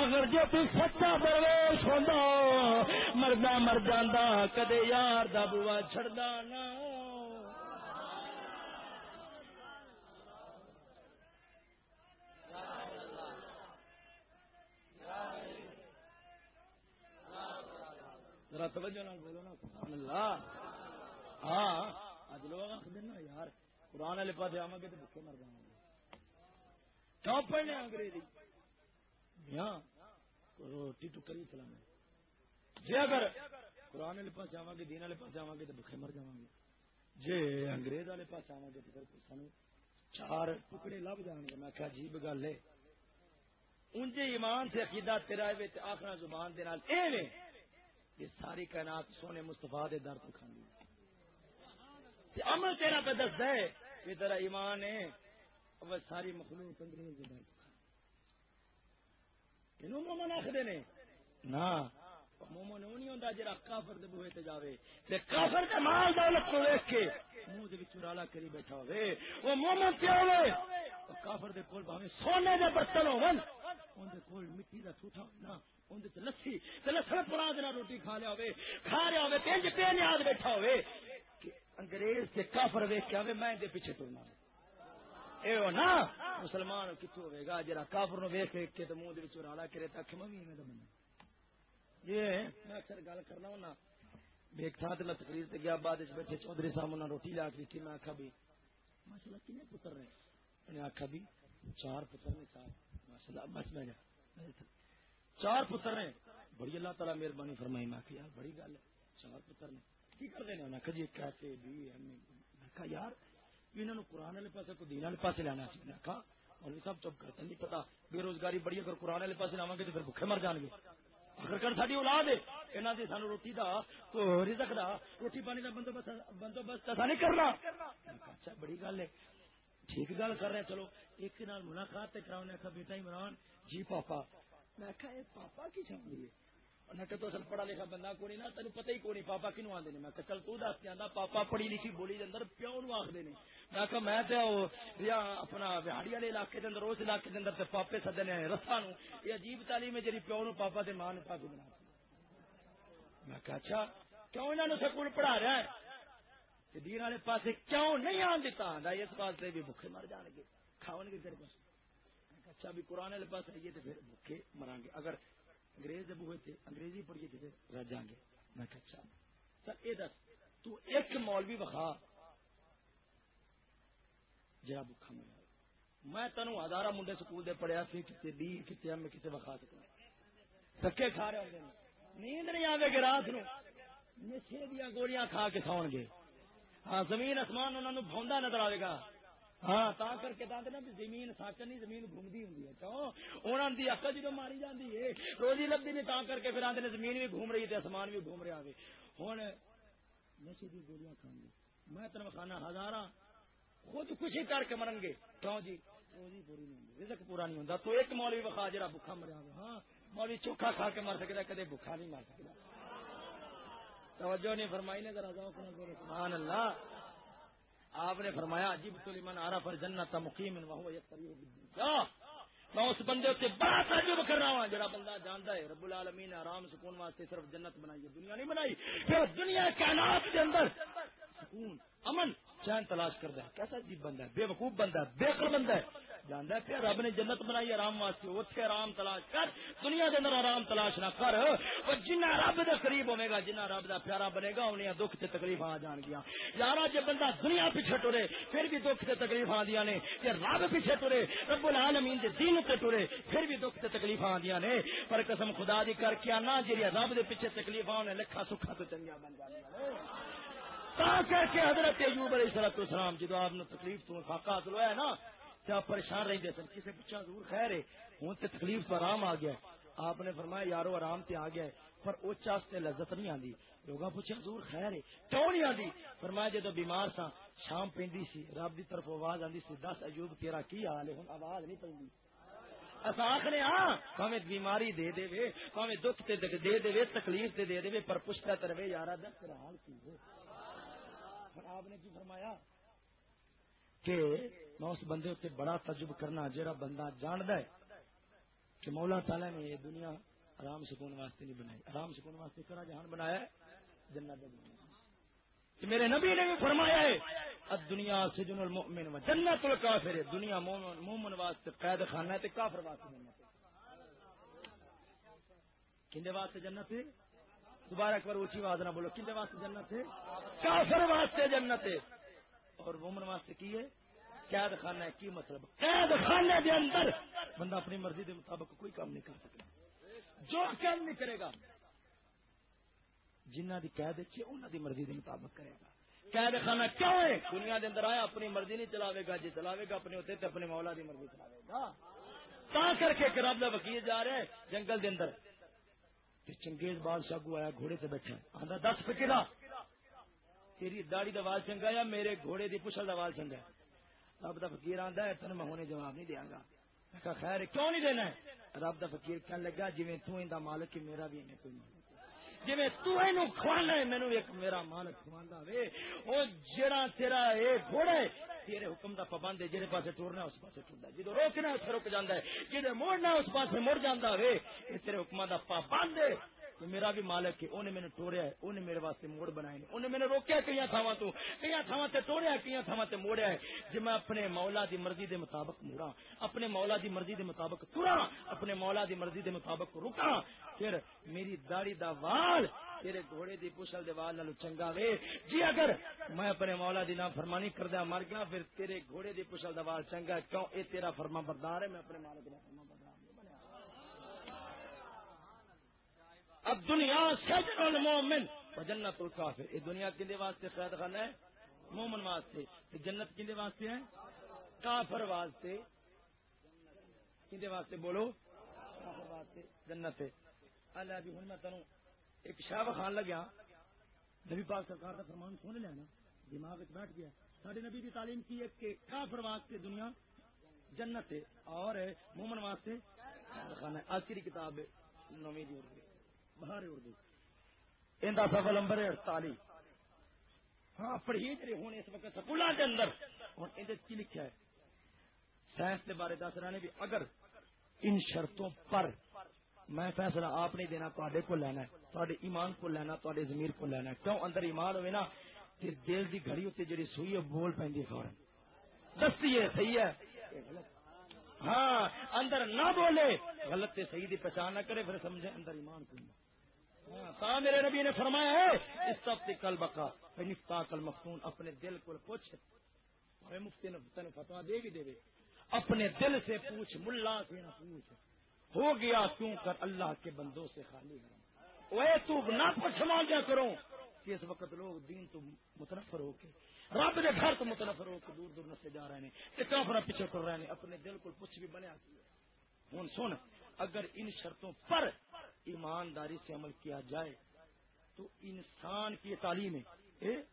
اگر جو تو سچا درویش ہوتا مردہ مر جانا کدے یار دا بوا چڑھتا نہ ذرا توجہ نہ بولو نا، سبحان اللہ۔ ہاں اج لوگ آخر نا، یار قرآن والے پاس آواں گے تو بھوکے مر جاؤں گے۔ کیوں پڑھنے انگریزی؟ ہاں روٹی ٹکری چلانا جی اگر قرآن والے پاس آواں گے، دین والے پاس آواں گے تو بھوکے مر جاواں گے۔ جی انگریز والے پاس آواں گے تو پھر سانو چار ٹکڑے لب جان گے۔ میں کہا، عجیب گل ہے۔ انجے ایمان سے عقیدہ تیرا آخر زبان دے نال اے نے یہ ساری کائنات سونے مستفا دے در تو کھانے عمل تیرا پہ دس دے یہ تیرا ایمان ہے۔ اب ساری مخلوق انگریز دے مومن آخر نے۔ نا مومن وہ نہیں ہوتا جرا کافر بوہے تے جاوے۔ کافر دے مال دولت کو دیکھ کے منہ رالا کری بیٹھا ہوے وہ مومن تے ہوے کافر دے کول بھاوے سونے دے برتن ہون۔ اون کول مٹی دا ٹوٹا ہونا۔ لسی لسن پڑا دینا روٹی کھا لیا ہوئے کھا رہا ہوئے تینج پہ نیاد بیٹھا ہوئے انگریز کے کافر ویک کے آوے، میں دے پیچھے ٹرنا اے ہو نا مسلمان کتوں ہوئے گا جرا کافر نو ویک کے تو منہ دے رالا کرے تک میں بھی میں یہ میں اکثر گل کرنا ہوں نا ایک تھا میں تقریر سے گیا، بعد اس بیٹھے چودھری صاحب انہوں روٹی لا کے تھی میں آخا بھی ماشاء اللہ کنے پتر رہے انہیں آخا بھی چار پتر نے چار ماشاء اللہ بس میں چار پتر نے؟ بڑی اللہ تعالیٰ مہربانی فرمائی، میں یار، بڑی گل ہے، چار پتر نے۔ کی کر دینا انہیں جی کہتے بھی میں کہا یار، انہوں نے قرآن والے پاس کو دین والے پاس لانا سی میں کہا اور سب چپ کرتے نہیں پتا بے روزگاری بڑی اگر قرآن والے پاس لاؤں گے تو پھر بھوکے مر جان گے۔ اگر کر ساری اولاد ہے یہاں سے سانو روٹی دا، تو رزق دا، روٹی پانی دا بندوبست بندوبست ایسا نہیں کرنا۔ اچھا بڑی گل ہے۔ ٹھیک گل کر رہے چلو، ایک نال ملاقات کراؤ نے کہا بیٹا عمران جی پاپا۔ میں کہا پاپا کی چاہیے تو اصل پڑھا لکھا بندہ کو نہیں نا تین پتہ ہی کو نہیں، پاپا کنو آدھے میں چل تو دس کے آدھا پاپا پڑھی لکھی بولی اندر پیو نو آخر نے۔ میں کہ میں اپنا بہاڑی والے علاقے اندر، اس علاقے اندر پاپے رسا نو یہ عجیب تعلیم ہے جی پیو نو پاپا تے ماں نے پا بنا میں کہ اچھا کیوں انہوں نے سکول پڑھا رہا ہے؟ دین والے پاس کیوں نہیں آن دیتا اس واسطے بھی بھوکے مر جان گے کھاؤ گے تیرے پاس۔ اچھا بھی قرآن والے پاس آئیے تو پھر بھوکے مران گے اگر انگریز جب ہوئے تھے، انگریزی پڑھیے تو پھر رہ جائیں گے۔ میں کہ اچھا۔ سر، یہ دس، تو ایک مولوی بخا جرا بکھا میں میں تینوں ہزارہ منڈے سکول دے پڑھیا سی کتنے ڈی کتنے ایم کتنے بخا سکتا سکے کھا رہے ہوں نیند نہیں آئے گی رات نو نشے دیا گولیاں کھا کے ساؤ گے۔ ہاں زمین، آسمان انہوں نے بوندا نظر آئے گا۔ ہاں تا کر کے دند نا زمین سچ نہیں، زمین گھومتی ہوں کیوں؟ انہوں کی اکل جدو ماری جاتی ہے، روزی لبھی نہیں تا کر کے پھر آدھے زمین بھی گھوم رہی ہے آسمان بھی گھوم رہا ہے۔ ہوں نشے کی گولیاں کھان گے۔ میں تین کھانا ہزار خود خودکشی کر کے مرن گے۔ کیوں جی؟ روزی پوری نہیں رزق پورا نہیں ہوتا تو ایک مولوی وقا جا بکھا مریا ہاں مولوی چوکھا کھا کے مر سکتا کدے بکھا نہیں مر سکتا توجہ نہیں فرمائی نے، ذرا سبحان اللہ۔ آپ نے فرمایا، عجیب تو لمن آرا پر جنت مقیم کیا؟ میں اس بندے سے بڑا تعجب کر رہا ہوں۔ جڑا بندہ جانتا ہے، رب العالمین آرام سکون واسطے صرف جنت بنائی ہے، دنیا نہیں بنائی، پھر دنیا کائنات کے اندر سکون، امن، چین تلاش کرتا ہے۔ کیسا عجیب بندہ ہے، بے وقوف بندہ ہے، بے کر بندہ ہے۔ جانتا ہے، پھر رب نے جنت بنائی، آرام واسطے اتنے آرام تلاش کر، دنیا کے اندر آرام تلاش نہ کر۔ وہ جنہ رب دے قریب ہوے گا، جنہ رب دا پیارا بنے گا، انہیں دکھ تے تکلیف آ جان گیا یار جب بندہ دنیا پیچھے ٹرے، پھر بھی دکھ تے تکلیف آ دیا نے۔ کہ رب پیچھے ٹرے، رب العالمین دے دین تے ٹرے، پھر بھی دکھ تے تکلیف آ دیا نے۔ پر قسم خدا دی کر کے نہ جی رب دے پیچھے تکلیف آنے لکھا سکھا تو چنگیا بن جانا کر کے حضرت ایوب علیہ السلام السلام جدو آپ نے تکلیف تو فاقہ حاصل نا آپ پریشان رہتے سن؟ کسی پوچھا ضرور خیر ہے؟ ہوں تو تکلیف تو آرام آ گیا آپ نے فرمایا یارو آرام تے آ گیا پر اس واسطے لذت نہیں آتی لوگ پوچھا ضرور خیر ہے؟ کیوں نہیں آتی فرمایا جدو بیمار سا شام پہ سی، رب کی طرف آواز آتی سی، دس عجوب تیرا کی حال ہے؟ ہوں آواز نہیں پہ آخنے ہاں پاوے بیماری دے دے وے پاوے دکھ تے دے دے وے، تکلیف تے دے دے وے، پر پوچھتا تروے یار دس تیرا حال کی ہے؟ آپ نے کی فرمایا؟ کہ میں اس بندے اتنے بڑا تجرب کرنا جہاں بندہ جاند ہے کہ مولا تعالی نے یہ دنیا آرام سکون واسطے نہیں بنائی۔ آرام سکون واسطے کرا جہان بنایا جنت کہ میرے نبی نے بھی فرمایا ہے دنیا سجن المؤمن و جنت الکافر دنیا مومن مومن واسطے قید خانہ ہے تے کافر واسطے جنت کندے واسطے جنت ہے؟ دوبارہ ایک بار اونچی آواز نہ بولو کندے واسطے جنت ہے؟ کافر واسطے جنت ہے۔ اور مومن واسطے کی ہے؟ قید خانہ ہے، کی مطلب؟ قید خانے دے اندر! بندہ اپنی مرضی دے مطابق کوئی کام نہیں کر سکتا۔ جو کام نہیں کرے گا، جنہ دی قید اچھی انہوں دی مرضی دے مطابق کرے گا۔ قید خانہ کیوں ہے؟ دنیا دے اندر آیا، اپنی مرضی نہیں چلاوے گا جی چلاوے گا، اپنے ہوتے تے اپنے مولا دی مرضی چلاوے گا۔ تا کر کے کراب دا وکیل جا رہا ہے، جنگل دے اندر۔ چنگیز بادشاہ کو آیا، گھوڑے سے بیٹھا آدھا دس فکرا تیری داڑی دا وال چنگا یا میرے گھوڑے دی پچھل دا وال چنگا رب دا فقیر آندا ہے تن میں ہونے جواب نہیں دیاں گا۔ کہا، خیر، کیوں نہیں دینا ہے؟ رب دا فقیر کہنے لگا، جویں تو ایندا مالک ہے، میرا بھی نہیں کوئی مالک جویں تو اینو کھوانا ہے، مینوں ایک میرا مالک کھواندا وے او جڑا تیرا اے گھوڑا ہے، تیرے حکم دا پابند ہے جڑے پاسے ٹورنا اس پاسے ٹردا جدو روکنا اس رک جاندا ہے۔ جدے موڑنا اس پاسے مڑ جاندا وے اے تیرے حکم دا پابند ہے۔ تو میرا بھی مالک ہے انہیں میں نے ٹوریا ہے انہیں میرے واسطے موڑ بنائے انہیں میں نے روکیا کئی تھاوا تو کئی تھاوا تے ٹوریا کئی تھاوا تے موڑیا ہے۔ جی میں اپنے مولا دی مرضی دے مطابق موڑا اپنے مولا دی مرضی دے مطابق ترا اپنے مولا دی مرضی دے مطابق رکا پھر میری داڑی دا وال تیرے گھوڑے دی پوچھل دے وال نالو چنگا وے۔ جی اگر میں اپنے مولا دی نام فرمانی کردہ مر گیا، پھر تیرے گھوڑے دی پوچھل دا وال چنگا کیوں؟ اے تیرا فرما بردار ہے، میں اپنے مالک دا فرما بردار اب دنیا سجن المومن. و جنت الکافر. یہ دنیا کندے واسطے قید خانہ ہے؟ مومن واسطے. جنت کندے واسطے ہے کافر واسطے. کندے واسطے بولو؟ کافر واسطے. جنت ہے. اللہ بھی ہن میں تنوں ایک شاہ خان لگیا. نبی پاک سرکار کا فرمان سن لیا نا دماغ بیٹھ گیا. سارے نبی کی تعلیم کی ہے کہ کافر واسطے دنیا جنت ہے اور مومن واسطے خانہ آخری کتاب نویں دی اردو. باہر اردو۔ ان کا سفل نمبر ہے اڑتالی ہاں پڑھی رہے ہوں اس وقت سکولوں کے اندر۔ ہوں یہ کی لکھا ہے؟ سائنس کے بارے دس رہے بھی اگر ان شرطوں پر میں فیصلہ آپ نہیں دینا تے کو لینا ہے۔ تے ایمان کو لینا تے زمیر کو لینا ہے۔ کیوں اندر ایمان ہوئے نا کہ دل کی گھڑی اتنے جی سوئی ہے، بول پی فورن دستی ہے، صحیح ہے۔ ہاں اندر نہ بولے، غلط تے صحیح دی پہچان نہ کرے، پھر سمجھے اندر ایمان کو ہاں میرے نبی نے فرمایا ہے، اس سب کل بکا نفتا کل مختون اپنے دل کو پوچھ۔ مفتی نے تین فتوا دے بھی دے اپنے دل سے پوچھ، ملا سے نہ پوچھ۔ ہو گیا کیوں کر اللہ کے بندوں سے خالی وہ تو نہ پوچھ مانگا کرو کہ اس وقت لوگ دین تو متنفر ہو کے، رب کے گھر تو متنفر ہو کے دور دور سے جا رہے ہیں کافر پیچھے کر رہے ہیں، اپنے دل کو پوچھ بھی بنیا۔ ہوں سن، اگر ان شرطوں پر ایمانداری سے عمل کیا جائے تو انسان کی تعلیم ہے۔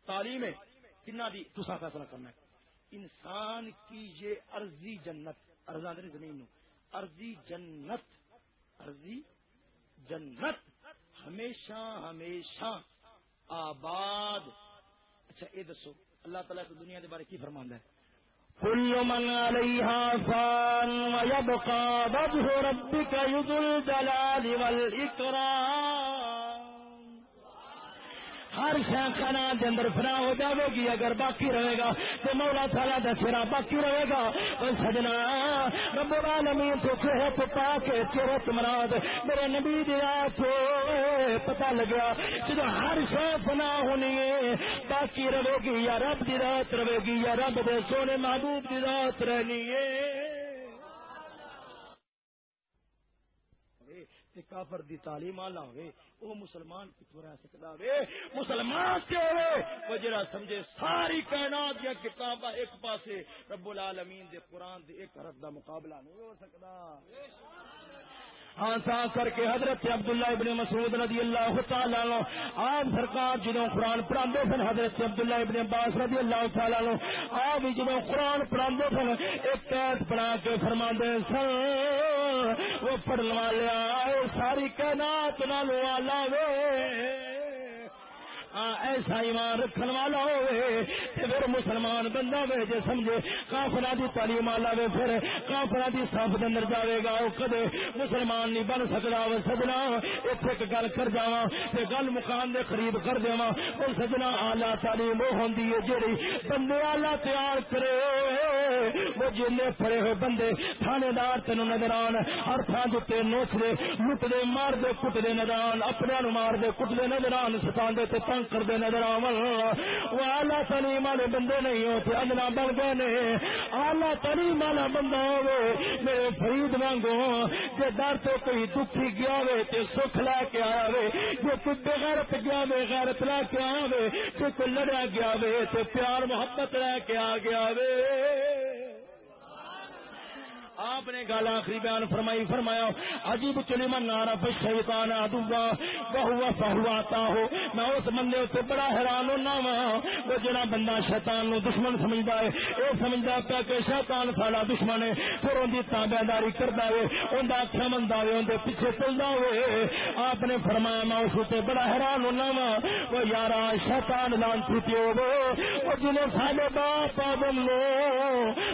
تعلیم ہے۔ کنا دی تصا فیصلہ کرنا ہے۔ انسان کی یہ عرضی جنت ارضان زمین عرضی جنت عرضی جنت۔ ہمیشہ ہمیشہ آباد۔ اچھا یہ دسو۔ اللہ تعالیٰ سے دنیا کے بارے کی فرمانا ہے؟ كل من عليها فان ويبقى وجه ربك يذو الجلال والإكرام. ہر شاخانہ دے اندر فنا ہو جاوے گی، اگر باقی رہے گا تو مولا تالا دا سرا باقی رہے گا۔ اور سجنا، رب العالمین تو چہرے پا کے چہرے تو مراد میرے نبی دیا تو پتا لگیا جب ہر شاہ فنا ہونی ہے، باقی رہے گی یا رب دی رات رہے گی یا رب دے سونے محبوب دی رات رہنی ہے۔ تے کافر دی تعلیم آلا ہوئے، او مسلمان کتوں رہ سکتا ہوئے، مسلمان سے ہوئے، وہ جرا سمجھے ساری کائنات یا کتاب ایک پاسے رب العالمین دے قرآن دے ایک حرف دا مقابلہ نہیں ہو سکتا۔ ہاں کر کے حضرت عبداللہ ابن مسعود رضی اللہ تعالی لو آپ سرکار جدو قرآن پڑھا سن، حضرت عبداللہ ابن عباس رضی اللہ تعالی لو آپ جدو قرآن پڑھا سن، ایک قید بنا کے فرما سن، وہ پڑھنے والے آئے، ساری کائنات نالو والا وے۔ ایسا ایمان رکھن والا ہوئے پھر مسلمان بندہ وے جے سمجھے کافرا دی تعلیم والا وے پھر کافرا دی صف دے اندر جاوے گا او کدے مسلمان نہیں بن سکدا او سجنا ایتھے ایک گل کر جاواں تے گل مقام دے قریب کر دیواں او سجنا اعلی تعلیم او ہوندی ہے جڑی بندے اعلی تیار کرے وہ جنے پڑے ہوئے بندے تھانے دار تینوں نظر آن ہر تھان دے نوچ دے لٹ دے مار دے کٹ دے نظر آن اپنے نو مار دے کٹ دے نظر آن ستان دے تے تنگ کردے نظر آون۔ وہ آلہ تعلیم والے بندے نہیں ہوتے ادنا بن گئے نے۔ آلہ تعلیم والا بندہ ہوے میرے فرید وانگو، جے در تو کوئی دکھی گیا وے تے سکھ لے کے آیا وے جے کوئی بغیرت گیا وے غیرت لے کے آیا وے جے کوئی لڑیا گیا وے تے پیار محبت لے کے آ گیا وے آپ نے گال آخری بیان فرمائی، فرمایا، عجیب چلی من نارا شیطان ادوا بہوا فہوا آتا ہو۔ میں اس بندے سے بڑا حیران ہونا وا، وہ جڑا بندہ شیطان نو دشمن سمجھتا ہے یہ سمجھتا پیا کہ شیطان ساڈا دشمن ہے، پھر ان کی تابے داری کرتا ہے ان کا اکھا منتا ہے اندر پیچھے چلتا ہوئے۔ آپ نے فرمایا، میں اس سے بڑا حیران ہونا وا، وہ یار شیطان لان چھوٹی ہو وہ جنہیں سارے باپ آدم لو،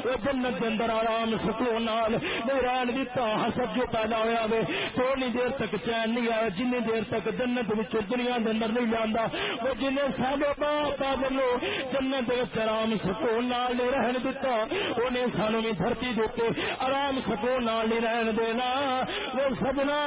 وہ جنت کے اندر آرام سکون نال رہن دتا حسد جو پیدا ہوا وے، تھوڑی دیر تک چین نہیں آیا جن دیر تک جنت دنیا کے اندر نہیں جانا وہ جن سارے باپ آدھو جنت آرام سکون نال نہیں رہن دتا، انہیں سانو بھی دھرتی دیتے آرام سکون نال نہیں رہن دینا۔ وہ سجنا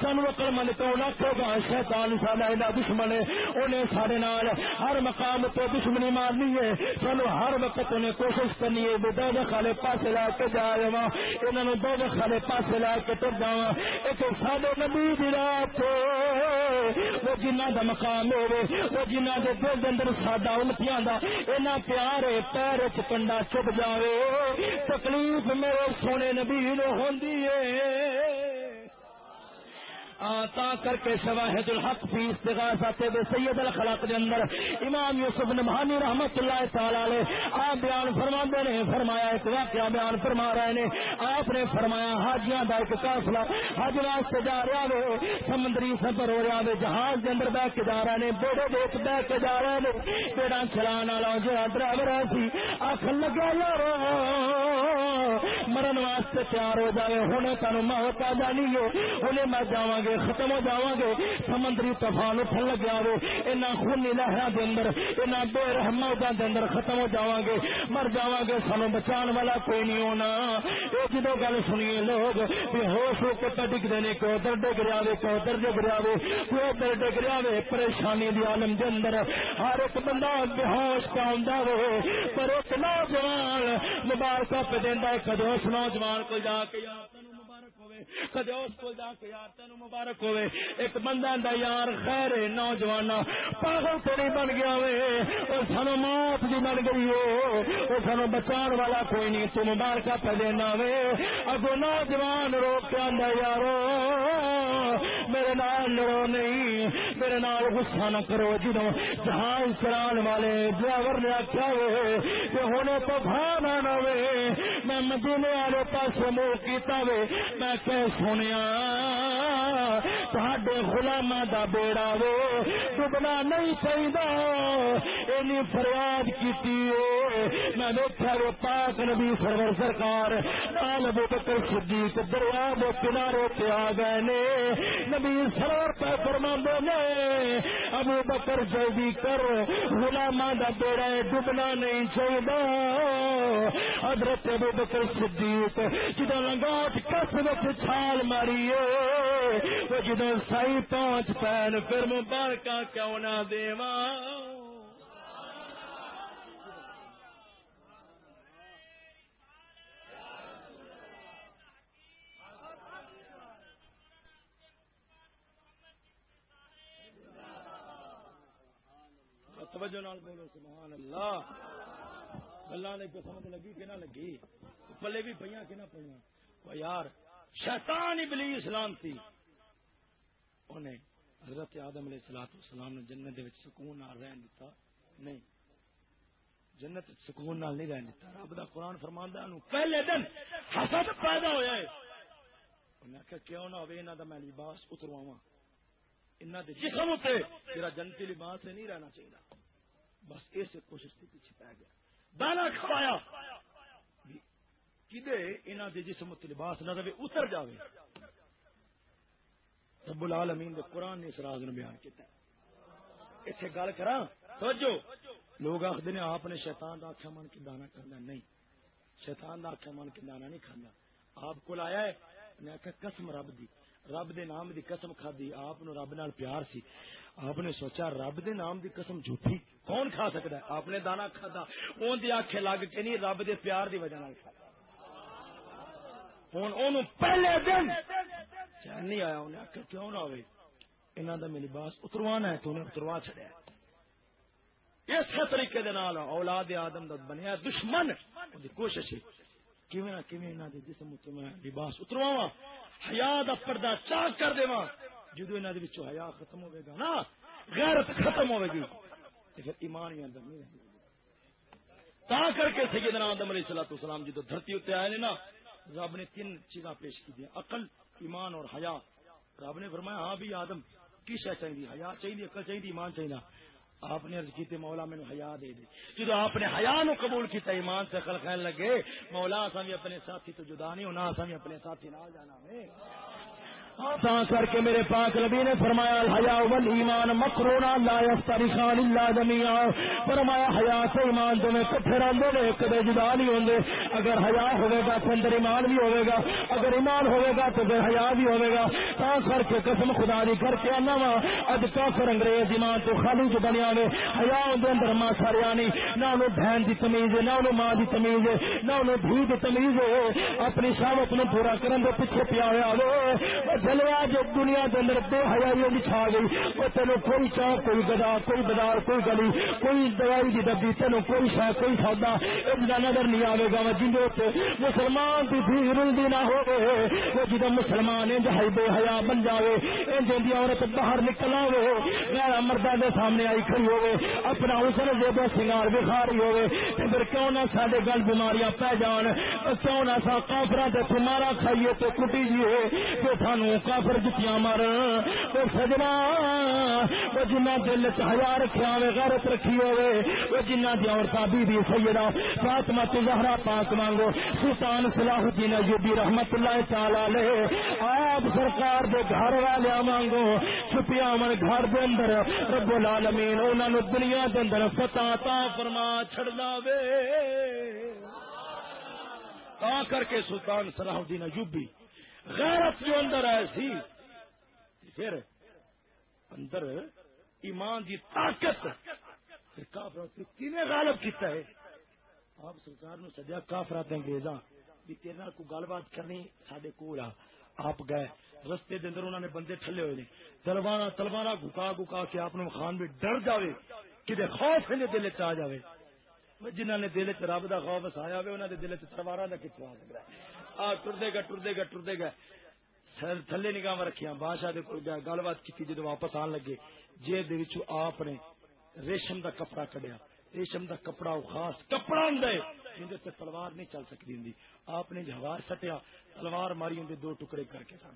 سن وکل من تو رکھے گا شیطان ساڈا ایڈا دشمن ہے انہیں سارے نال ہر مقام تو دشمنی مارنی ہے۔ سانو ہر وقت انہیں کوشش کرنی ہے بے خالے پاس لا کے جا رہا ہاں۔ انہوں دو خالے پاس لا کے تر جا ایک سادے نبی دی رات وہ جنہ دا مقام ہوے وہ جنہ دے دل دے اندر ساڈا الٹیاں دا اینا پیار پیر چ کنڈا چپ جاوے۔ تکلیف میرے سونے نبی نو ہوندی ہے۔ تا کر کے شواہد الحق فی استغاثت بے سید الخلق دے اندر۔ امام یوسف نبھانی رحمت اللہ تعالی علیہ، آپ بیان فرماندے نے، فرمایا ایک واقعہ بیان فرما رہے نے۔ آپ نے فرمایا، حاجیاں دا ایک قافلہ حج واسطے جا رہا وے، سمندری سفر ہو رہا وے، جہاز دے اندر بیٹھ کے جا رہے نے بیڑے دے وچ بیٹھ کے جا رہے نے۔ بیڑا چلان والا جو ڈرائیور سی آکھ لگا یار، مرن واسطے تیار ہو جائے ہن تانوں موت آ جانی ہے ہن میں جاواں گے۔ ختم ہو جاواں گے، سمندری طوفان اٹھن لگیا وے۔ انہاں خونی لہراں دے اندر، انہاں بے رحمتاں دے اندر ختم ہو جاواں گے۔ مر جاواں گے، سانو بچان والا کوئی نہیں ہونا۔ اے جدو گل سنیے لوگ، بے ہوش ہو کے ڈگ دے نے کو ادھر ڈگ رہا وے کو ادھر ڈگ رہا وے۔ کو ادھر ڈگ رہا وے، پریشانی دی عالم دے اندر۔ ہر ایک بندہ بے ہوش کا ہوندا وے۔ پر ایک نوجوان مبارکہ پہ دیندا ہے، کدو اس نوجوان کو جا کے یار کدے اس کو جا کے یار تین مبارک ہوئے۔ ایک بندہ دا یار خیر نوجوان پاگل تو بن گیا وے۔ اور سانو موت بھی جی بن گئی ہو اور سانو بچان والا کوئی نہیں، تو مبارک پہ دینا وے۔ اگو نوجوان رو کے آدھا یارو میرے نال لڑو نہیں، میرے نال غصہ نہ کرو جدو جہاز چلان والے ڈرائیور نے آخیا وے کہ ہوں تو بھانا وے میں مدینے والے پاس منہ کیتا وے میں کہ سنیا تے غلامہ دا بیڑا وے، ڈبنا نہیں چاہیے اینی فریاد کی میں دیکھا وہ پاک نبی سرور سرکار، نال ابو بکر صدیق دریا دے کنارے پہ آ گئے نے۔ نبی سرور پہ فرما نے، ابو بکر جلدی کر غلامہ دا بیڑا ڈبنا نہیں چاہیے حضرت ابو بکر صدیق جدو لنگاٹ کس وقت چھال ماری وہ جدو سائی پانچ پین پھر مبارکہ کیوں نہ دیواں؟ توجہ نال بولو، سبحان اللہ۔ اللہ نے سمجھ لگی کہ نہ لگی، پلے بھی پہ کہ نہ پہ یار، شیطان ابلی اسلام تھی انہیں حضرت آدم علیہ السلام اسلام نے جنت سکون نہ رہن دیتا نہیں، جنت سکون نال نہیں رہن دیتا رب دا قرآن فرماندا انہوں پہلے دن حسد پیدا ہویا ہے۔ انہیں کہا کیوں نہ ہوئے، انہاں دا میں لباس اترواواں۔ انہاں دے جسم تے تیرا جنتی لباس سے نہیں رہنا چاہیے بس اس کوشش کے پیچھے پی گیا۔ دانا کھوایا۔ کدے انہوں دے جسم لباس نہ رہے، اتر جاوے۔ رب العالمین دے قرآن نے اس راز نے بیان کیتا ہے۔ اتنے گل کرا توجہ! لوگ آخر نے آپ نے شیطان دا آخیا من کے دانا کھانا نہیں، شیطان دا آخیا من کے دانا نہیں کھانا آپ کو آیا ہے نے آخیا قسم رب دی۔ رب دے نام دی قسم کھا دی آپ نو رب نال پیار سی۔ آپ نے سوچا رب دے نام دی قسم جھوٹی، کون کھا سکتا ہے؟ آپ نے دانا کھادا، اون دی آنکھیں لگ کے نہیں، رب دے پیار دی وجہ نال کھادا۔ ہن اونوں پہلے دن چین نہیں آیا انہیں آخر کیوں نہ ہوئے؟ انہاں دا میں لباس اتروانا ہے، تو انہیں اتروا چھڑیا اس طریقے دے نال اولاد آدم دا بنیا دشمن۔ دی کوشش ہے، کیویں نہ کیویں انہاں دے جسم تے میں لباس اترواواں، حیا دا پردہ چاک کر دیواں۔ جدو انہوں کے حیا ختم ہوئے گا نا، غیرت ختم ہوئے گی۔ تو پھر ایمان ہی اندر نہیں رہے تا کر کے سیدنا آدم علیہ السلام والسلام جدو دھرتی اتنے آئے نا، رب نے تین چیزاں پیش کی دیا۔ عقل ایمان اور حیا۔ رب نے فرمایا ہاں بھی آدم کی شہ چاہیے؟ حیا چاہیے، عقل چاہیے، ایمان چاہیے آپ نے عرض کی مولا میں حیا دے دے۔ جدو آپ نے حیا نو قبول کیتا، ایمان سے خل خیل لگے، مولا اصا بھی اپنے ساتھی تو جدا نہیں ہونا اصا بھی اپنے ساتھی نہ جانا میں۔ تا کر کے میرے پاک نبی نے فرمایا حیا ول ایمان مکرونا لا یفترخان الا جميعا فرمایا حیا سے ایمان دونوں کٹھے رہندے نے کدے جدا نہیں ہوندے۔ اگر حیا ہوے گا تو اندر ایمان بھی ہوے گا۔ اگر ایمان ہوے گا تو پھر حیا بھی ہوے گا۔ تا کر کے قسم خدا دی کر کے انا وا، اج کافر انگریز ایمان تو خالی جو بنیا نے۔ حیا دے اندر ما ساریا نہیں نہ انو بہن دی تمیز نہ انو ماں دی تمیز نہ انو دھی دی تمیز اپنی شہوت نو پورا کرن دے پیچھے پیا ہوا وے۔ جلوا جو دنیا کے اندر بے حیائی بھی چھا گئی، وہ تینوں کوئی چاہ، کوئی گدا، کوئی بازار کوئی گلی، کوئی دوائی کی ڈبی، تینوں کوئی شاہ کوئی سودا ایک نظر نہیں آئے گا۔ جن مسلمان کی بھی رلدی نہ ہو وہ جدو مسلمان انج ہائی بے حیا بن جائے انج دی عورت باہر نکل آئے غیر مردہ دے سامنے آئی کھڑی ہوے اپنا حسن جیب سنگار بخاری ہوے پھر کیوں نہ سارے گل بیماریاں پی جان، کیوں نہ سا کافرا تمہارا کھائیے تو کٹی جی ہو تو سانو کافر جتیاں مر وہ سجنا، وہ جنہ دل چیا رکھا ہوے غیرت رکھی ہوے وہ جنہ دی عورتاں بی بی سیدہ فاطمہ زہرا پاک مانگو سلطان صلاح الدین ایوبی رحمت اللہ تعالی علیہ، آپ سرکار دے گھر والے مانگو چھپیا من گھر دے اندر، رب العالمین، انہاں نو دنیا دے اندر فتح عطا فرما چھڑنا وے تا کر کے سلطان صلاح الدین ایوبی غیرت جو اندر آئے سی، پھر اندر ایمان دی طاقت غالب کیتا ہے؟ آپ سرکار نو سجا کافرات انگریزاں بھی تیرے کو گل بات کرنی سڈے کول آ، آپ گئے، رستے دے اندر انہوں نے بندے ٹھلے ہوئے نے۔ تلوارا تلوارا گکا گکا کے آپ خان بھی ڈر جاوے کہ خوف ہے دل چ آ جاوے۔ جنہوں نے دل چ رب کا خوف آیا ہوئے انہوں نے دل چ تلوارا کا کتوں آ سکتا ہے آ ٹردے گا ٹردے گا ٹردے گا سر تھلے نگاہ رکھیا بادشاہ گل بات کی جدو واپس آن لگے۔ جیب آپ نے ریشم دا کپڑا کڈیا۔ ریشم دا کپڑا خاص کپڑا ہوں تلوار نہیں چل سکتی ہوں آپ نے جوار سٹیا، تلوار ماری ہوں دو ٹکڑے کر کے سٹ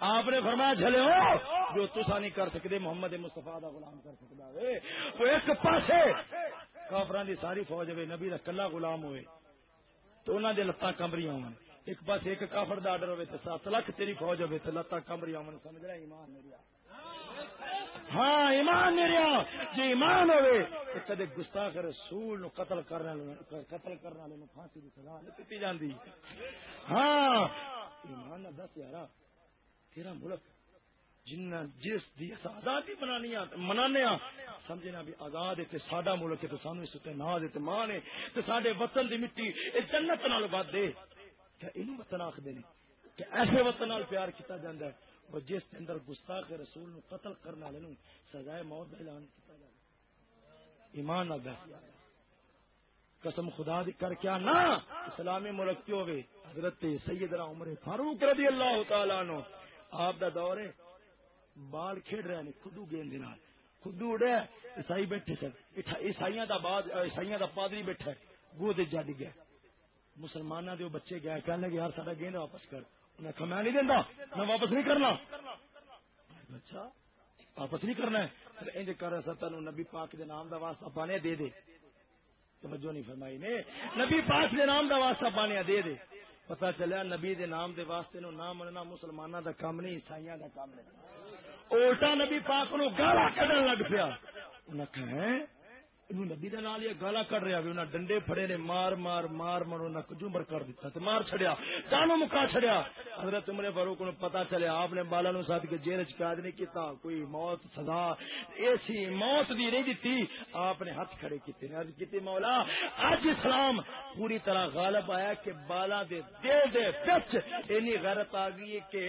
آپ نے فرمایا چلے ہو، جو تسا نہیں کر سکتے محمد مستفا دا غلام کر سکتا ہے۔ وہ ایک پاسے کافران دی ساری فوج ہوئے نبی دا کلا غلام ہوئے۔ تو انہوں نے لتاں کمری ہو ایک پاس ایک کافر دا آڈر ہوئے تو سات لاکھ تیری فوج ہوئے تو لتاں کمری ہو سمجھ رہا ایمان میرا ہاں ایمان میرا جی ایمان ہوئے۔ تو کدے گستاخ رسول نو قتل کرنے قتل کرنے والے پھانسی دی سزا نہیں دیتی جاندی۔ ہاں ایمان نہ دس یارا، تیرا ملک جنہ جس دی آزادی بنانی منانے سمجھنا بھی آزاد ہے ساڈا ملک ہے تو سانو اس تے ناز ہے تے مان ہے تے ساڈے وطن دی مٹی، اے جنت نال بد دے کیا اینو وطن آکھ دے کہ ایسے وطن نال پیار کیتا جاندا ہے، وہ جس دے اندر گستاخ رسول نو قتل کرنے والے نو سزائے موت دا اعلان کیتا جاندا ایمان نال بیٹھ قسم خدا دی کر کیا نہ اسلامی ملک کیوں ہوے حضرت سیدنا عمر فاروق رضی اللہ تعالی عنہ۔ آپ دا دور ہے، بال کھیڈ رہے ہیں خدو گیند خدو اڑے، عیسائی بیٹھے سن۔ عیسائی دا بعد عیسائی دا پادری بیٹھا ہے گو دے جا گیا مسلمانوں دے بچے گیا کہنے لگے، یار سارا گیند واپس کر۔ انہیں کہا، میں نہیں دینا میں واپس نہیں کرنا۔ اچھا واپس نہیں کرنا ہے۔ انج کر رہا تین نبی پاک دے نام دا واسطہ پانے دے دے۔ توجہ نہیں فرمائی نے۔ نبی پاک دے نام دا واسطہ پانے دے دے۔ پتا چلیا، نبی دے نام دے واسطے نو نہ مننا مسلمانوں دا کام نہیں عیسائی دا کام نہیں۔ الٹا نبی پاک نو گالا کڈن لگ پیا۔ انہیں کہ نبی دے نال یہ گالا کڈ رہا بھی انہیں ڈنڈے پھڑے نے مار مار مار مار انہیں کجومر کر دیتا تے مار چھڑیا جانو مکا چھڑیا۔ حضرت عمر فاروق نو پتا چلیا آپ نے بالا نو ساتھ کے جیل چ قید نہیں کیتا، کوئی موت سزا، ایسی موت دی نہیں دتی آپ نے ہاتھ کھڑے کیتے نے۔ عرض کیتی، مولا اج اسلام پوری طرح غالب آیا کہ بالا دے دل دے وچ اینی غیرت آ گئی کہ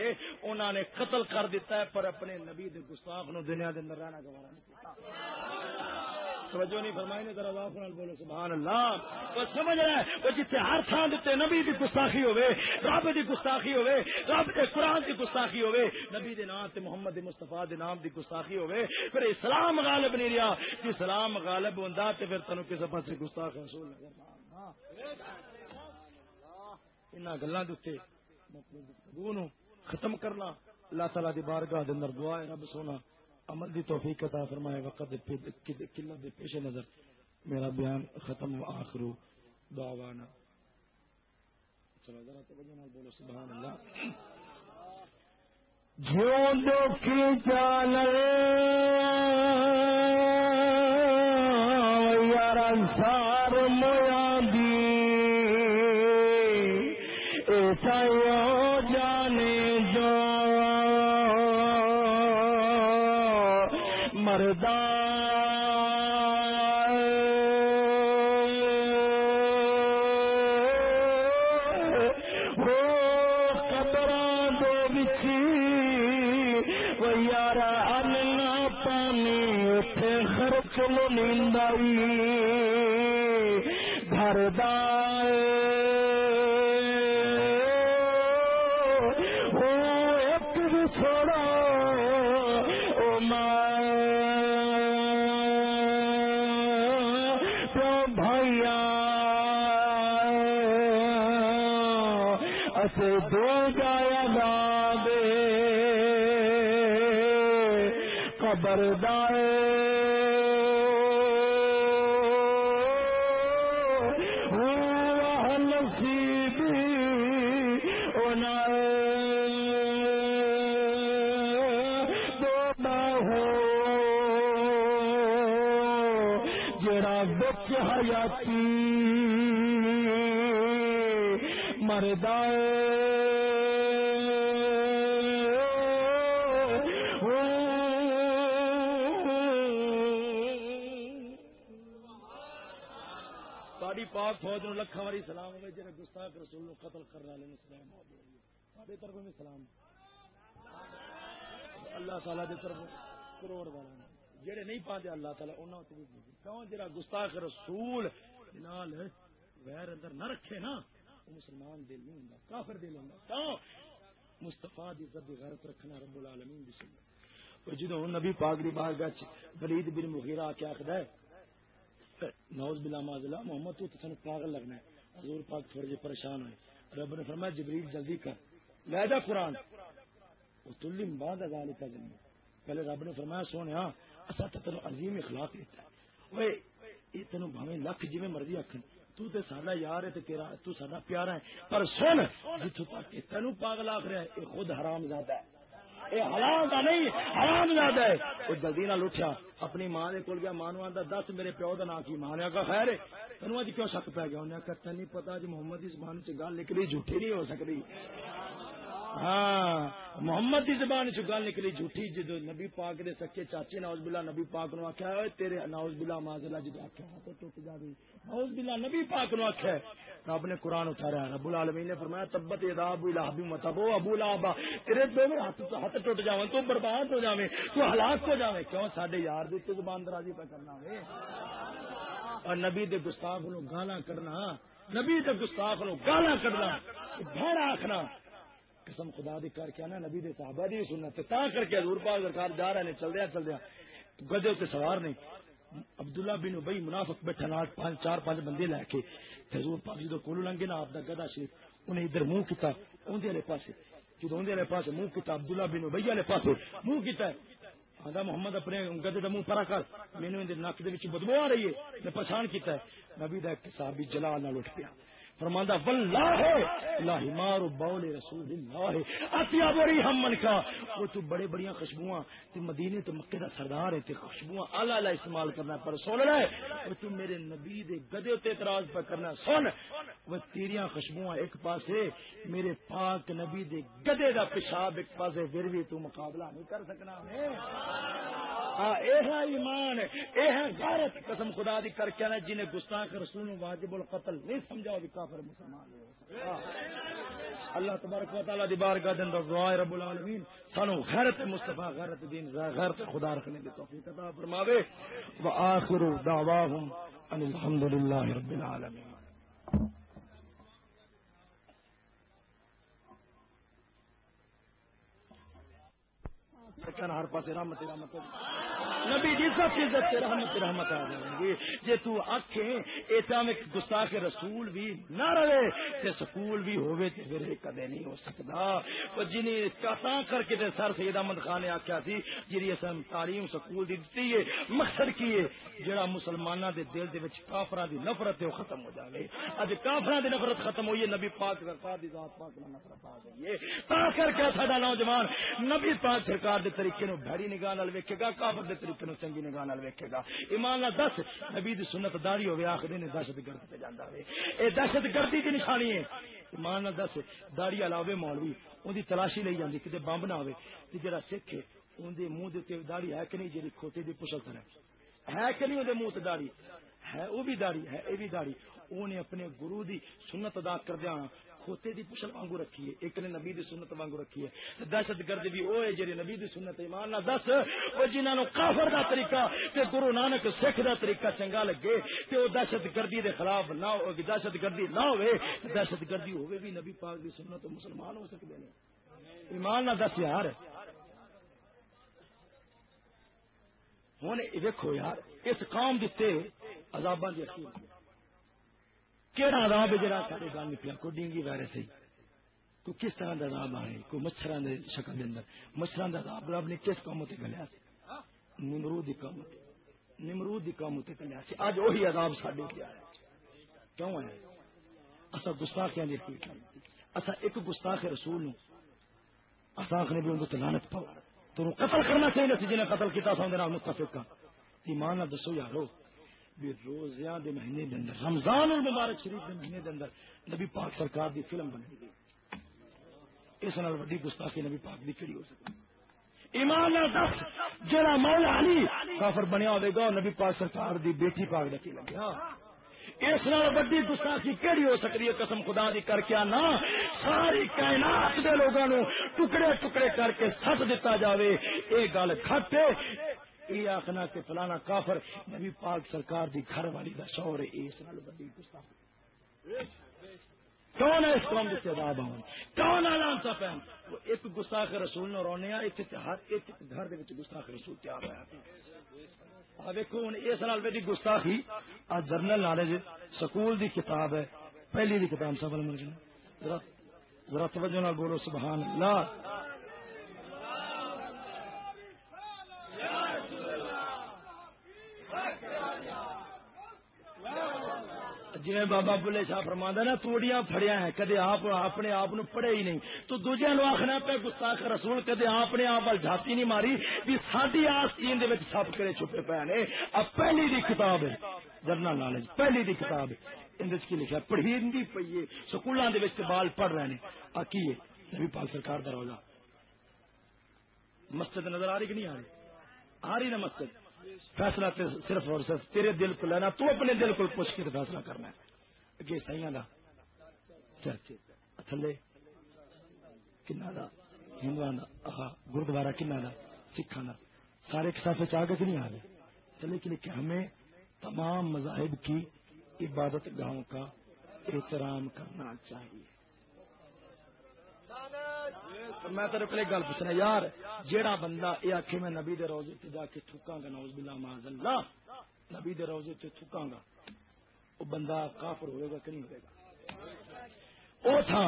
انہوں نے قتل کر دیتا ہے، پر اپنے نبی دے گستاخ نو دنیا دے اندر رہنا گوارا نہیں کیتا۔ توجہ نہیں فرمائی نے، ذرا واف نال بولو، سبحان اللہ۔ وہ سمجھ رہا ہے، وہ جتنے ہر تھان دیتے نبی دی گستاخی ہوے رب دی گستاخی ہوے رب دے قرآن دی گستاخی ہوے نبی دے نام تے محمد مصطفی دے نام دی گستاخی ہوے پھر اسلام غالب نہیں رہا۔ کہ اسلام غالب ہوندا تے پھر تینوں کسے پاسے گستاخ رسول نظر انہاں گلاں دے اوتے گفتگو ختم کرنا۔ اللہ تعالی دی بارگاہ دے اندر دعا ہے، رب سونا۔ عمل دی توفیق عطا فرمائے، وقت قلت پیش نظر، میرا بیان ختم و آخرو دعوانا. چلو ذرا توجہ نال بولو، سبحان اللہ. جو دکھی چال یار سار مویا دی۔ ایسا جانے جو تعالی اللہ تعالی انہاں تو بھی کیوں جڑا گستاخ رسول نال غیر اندر نہ رکھے نا، وہ مسلمان دل نہیں ہوندا، کافر دل ہوندا۔ کیوں؟ مستفا دی عزت دی غیرت رکھنا رب العالمین دی سنت۔ اور جدو نبی پاک دی بارگاہ چ ولید بن مغیرہ کیا آخدا ہے نوز بلا مازلا محمد تو تسن پاگل لگنا ہے۔ حضور پاک تھوڑے جے پریشان ہوئے۔ رب نے فرمایا، جبریل جلدی کر۔ لے جا قرآن۔ وہ تلی بعد ذالک کا پہلے رب نے فرمایا سونے ہاں اسا تینو عظیم اخلاق دیتا ہے۔ اوے یہ تینو بھاویں لکھ جویں مرضی آکھن۔ تو تے ساڈا یار ہے تے تیرا، تو ساڈا پیارا ہے۔ پر سن، جتھوں تک تینو پاگل آکھ رہا ہے یہ خود حرام زادہ ہے۔ یہ حرام دا نہیں، حرام زادہ ہے۔ وہ جلدی نہ اٹھیا۔ اپنی ماں دے کول گیا ماں نو آندا، دس میرے پیو دا نام کی ماں نے؟ کہا خیر ہے۔ تینو اج کیوں شک پہ گیا انہاں کہا نہیں پتہ جی محمد اس زبان چ گل نکلی، جھوٹی نہیں ہو سکتی ہاں محمد کی زبان چ گل نکلی، جھوٹھی جی جدو نبی پاک دے سکے چاچے ناؤز بلا نبی پاک نو آخیا تیرے ناؤز بلا ماضلا جدو آخیا تو ٹوٹ جائے ناؤز بلا نبی پاک نو آخیا رب نے قرآن اتارا رب العالمین نے فرمایا، تبت ادا ابو الحبی متبو ابو لابا تیرے دو ہاتھ ہاتھ ٹوٹ جاویں تو برباد ہو جاویں تو ہلاک ہو جاویں کیوں ساڈے یار دی تے زبان درازی پہ کرنا وے؟ اور نبی دے گستاخ نو گالا کرنا نبی دے گستاخ نو گالا کرنا بھڑا آخنا قسم خدا دی کر کے نا نبی دے صحابہ دی سنت تا کر کے حضور پاک سرکار جا رہے نے چل دیا چل دیا گدے تے سوار نہیں۔ عبداللہ بن ابئی منافق بیٹھا نال پانچ، چار، پانچ بندے لے کے۔ حضور پاک جدو کولو لنگے نا آپ دا گدا شریف انہیں ادھر منہ کیتا اون دے والے پاسے۔ جدو اون دے والے پاسے منہ کیتا، عبداللہ بن ابئی والے پاسے منہ کیتا۔ آدھا محمد اپنے گدے دا منہ پرا کر، مینوں اندر نک دے وچ بدبو آ رہی ہے، میں پہچان کیتا ہے۔ نبی دا ایک صحابی جلال نال اٹھ پیا۔ فرماندہ واللہ لا ہمار بول رسول اللہ۔ اتیا بڑی ہم من کا۔ وہ تو بڑے بڑیاں خوشبوئاں تے مدینے تے مکے دا سردار ہے، تے خوشبوئاں اعلی اعلی استعمال کرنا پر سن لے وہ تو میرے نبی دے گدے تے اعتراض پر کرنا سن۔ وہ تیریاں خوشبوئاں ایک پاسے، میرے پاک نبی دے گدے دا پیشاب ایک پاسے، پھر بھی تو مقابلہ نہیں کر سکنا۔ میں ہاں اے ایمان اے غیرت قسم خدا دی کر کے نا جنہیں گستاخ رسول واجب القتل نہیں سمجھا بھی کافر مسلمان اللہ تبارک و تعالی دی بارگاہ دے اندر دعا رب العالمین، سانو غیرت مصطفی، غیرت دین، غیرت خدا رکھنے دی توفیق عطا فرماوے۔ واخر دعواہم ان الحمدللہ رب العالمین۔ ہر پاس رحمت رحمت۔ نبی جی سب کی عزت رحمت رحمت آ جائیں گی جی تو آخیں ایسا میں گستاخ رسول بھی نہ رہے تے سکول بھی ہوئے تے پھر کدے نہیں ہو سکتا۔ تو جنہیں کتا کر کے تے سر سید احمد خان نے آخیا سی جی اسم تعلیم سکول دی دیتی ہے، مقصد کی ہے، جڑا مسلمانہ دے دل دے وچ کافراں دی نفرت ہے، وہ ختم ہو جاوے۔ اج کافراں دی نفرت ختم ہوئی ہے، نبی پاک سرکار دی ذات پاک دی نفرت آ گئی ہے۔ تا کر کے ساڈا نوجوان نبی پاک سرکار دے طریقے نو بھڑی نگاہ نال ویکھے گا، کافر دے طریقے نو چنگی نگاہ نال ویکھے گا۔ ایمان نال دس، نبی دی سنت داڑھی ہوے آکھدے نے دہشت گرد تے جاندا وے اے دہشت گردی دی نشانی ہے۔ ایمان نال دس، داڑھی علاوہ مولوی، اون دی تلاشی لئی جاندی کتے بمب نہ ہوے۔ تے جڑا سکھ ہے، اون دے منہ دے تے داڑھی ہے کہ نہیں جڑی کھوتے دی پچھل طرح ہے کہ نہیں اون دے منہ تے داڑھی؟ ہے، او بھی داڑھی، ہے، اے بھی داڑھی۔ اونے اپنے گرو دی سنت ادا کردیاں۔ کھوتے دی پچھل وانگو رکھی ہے، ایک نے نبی دی سنت وانگو رکھی ہے۔ دہشت گرد بھی وہ ہے جی نبی دی سنت ایمان نہ دس۔ وہ جنہوں نے کافر دا طریقہ، تے گرو نانک سکھ دا طریقہ چنگا لگے، تے وہ دہشت گردی دے خلاف نہ ہو دہشت گردی نہ ہوئے دہشت گردی ہوئے بھی نبی پاک دی سنت مسلمان ہو سکتے ہیں ایمان نہ دس یار۔ ہوں دیکھو یار، اس قوم دیتے عذاباں دی اخیر۔ کہڑا عذاب ہے جڑا سارے گل نکلا؟ کو ڈینگی وائرس ہے؟ کو کس طرح کا عذاب آئے؟ کو مچھراں دے شکل دے اندر؟ مچھراں دا عذاب رب نے کس قوم تے گلیا سی؟ نمرود دی قوم تے۔ نمرود دی قوم تے گلیا سی۔ اج وہی عذاب ساڈے تے آیا کیوں ہے؟ اسا گستاخیاں دی کی اسا ایک گستاخ رسول نو اسا نے بھی ان تے لعنت پاو تو قتل کرنا چاہیے سی جنہیں قتل کیتا سا، اندر متفق کا ایمان نہ دسو یارو بھی روزیاں دے مہینے دے اندر، رمضان المبارک شریف دے مہینے دے اندر نبی پاک سرکار دی فلم بنی گئی۔ اس نال وڈی گستاخی نبی پاک دی کیڑی ہو سکتی؟ ایمان دس، جڑا مولا علی کافر بنیا ہوے گا نبی پاک سرکار دی بیٹی پاک دا کی لگیا؟ اس نال وڈی گستاخی کیڑی ہو سکتی ہے؟ قسم خدا دی کر کے نہ ساری کائنات دے لوگاں نو ٹکڑے ٹکڑے کر کے سٹ دتا جاوے۔ اے گل کھٹ یہ آخنا کہ فلانا کافر نبی پاک سرکار دی گھر والی دا شور ہے، اس نال بڑی گستاخی کون ہے اس قوم کے عذاب آن کون لانتا پہن؟ وہ ایک گستاخ رسول نو رونے ایک ہر ایک گھر دے وچ گستاخ رسول تیار ہوا دیکھو ہوں اس نال دی گستاخی، آ جرنل نالج سکول دی کتاب ہے، پہلی دی کتاب سفل مل ذرا ذرا توجہ نال بولو، سبحان اللہ۔ جی بابا بلے شاہ فرما نا، توڑیاں فڑیا ہے کدے آپ اپنے آپ پڑھے ہی نہیں۔ تو دوجے نو آخنا پہ گستاخ رسول کدے اپنے آپ وال جاتی نہیں ماری بھی ساری آستین دے سب کرے چھپے پے نے۔ اب پہلی دی کتاب ہے جرنل نالج، پہلی دی کتاب ہے۔ اندر کی لکھا پڑھی پی ہے سکولوں کے بال پڑھ رہے ہیں آ کی ہے، نبی پاک سرکار دا روزہ۔ مسجد نظر آ رہی کہ نہیں آ رہی؟ آ رہی نا مسجد۔ فیصلہ صرف اور صرف تیرے دل کو لینا، تو اپنے دل کو پوچھ کے فیصلہ کرنا ہے۔ اگے سائیاں دا۔ تھلے۔ کنا دا۔ ہندو دا۔ گردوارا کنا دا۔ سکھا دا۔ سارے ایک ساتھ چاہ کے نہیں آ رہے چلے کہ لکھے ہمیں تمام مذاہب کی عبادت گاہوں کا احترام کرنا چاہیے۔ میں تیرے کو گل پوچھنا، یار، جیڑا بندہ یہ آخ میں نبی دے روزے تے جا کے تھکاں گا نوز بلا معاذ اللہ نبی دے روزے تے تھکاں گا وہ بندہ کافر ہوئے گا کہ نہیں ہوئے گا؟ او تھا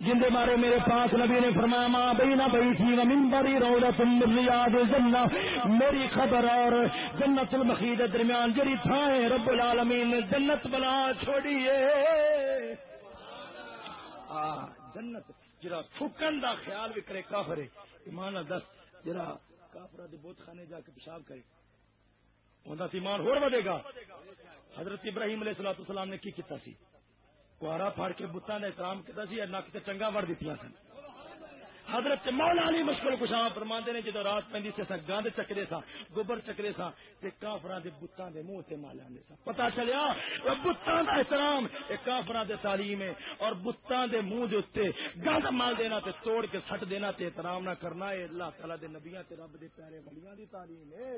جن دے بارے میرے پاس نبی نے فرمایا، ماں بئی نہ بئی تھی، نہ ممبری روزہ تم ریاض جنہ میری خبر اور جنت المخید درمیان جڑی تھا رب العالمین نے جنت بلا چھوڑیے جنت۔ جرا تھکن دا خیال بھی کرے، کافر ایمان دس جرا کافرا دے بوت خانے جا کے پیشاب کرے۔ انہوں ایمان ہور ودے گا۔ حضرت ابراہیم علیہ السلام السلام نے کی کیتا سی؟ کوارا پھاڑ کے بتاں نے احترام کیتا سی نہ کتے چنگا وڑ دتیاں سن؟ حضرت مولا علی مشکل کشاں فرماندے نے جدو رات پیندی سے گند چکرے سا گوبر چکرے سا تے کافراں دے بتاں دے منہ تے مال آندے سا پتہ چلیا؟ او بتاں دا احترام اے کافراں دے تعلیم ہے اور بتاں دے منہ دے اوتے گند مال دینا تے توڑ کے سٹ دینا تے احترام نہ کرنا اے اللہ تعالی دے نبیاں تے رب دے پیارے ولیاں دی تعلیم ہے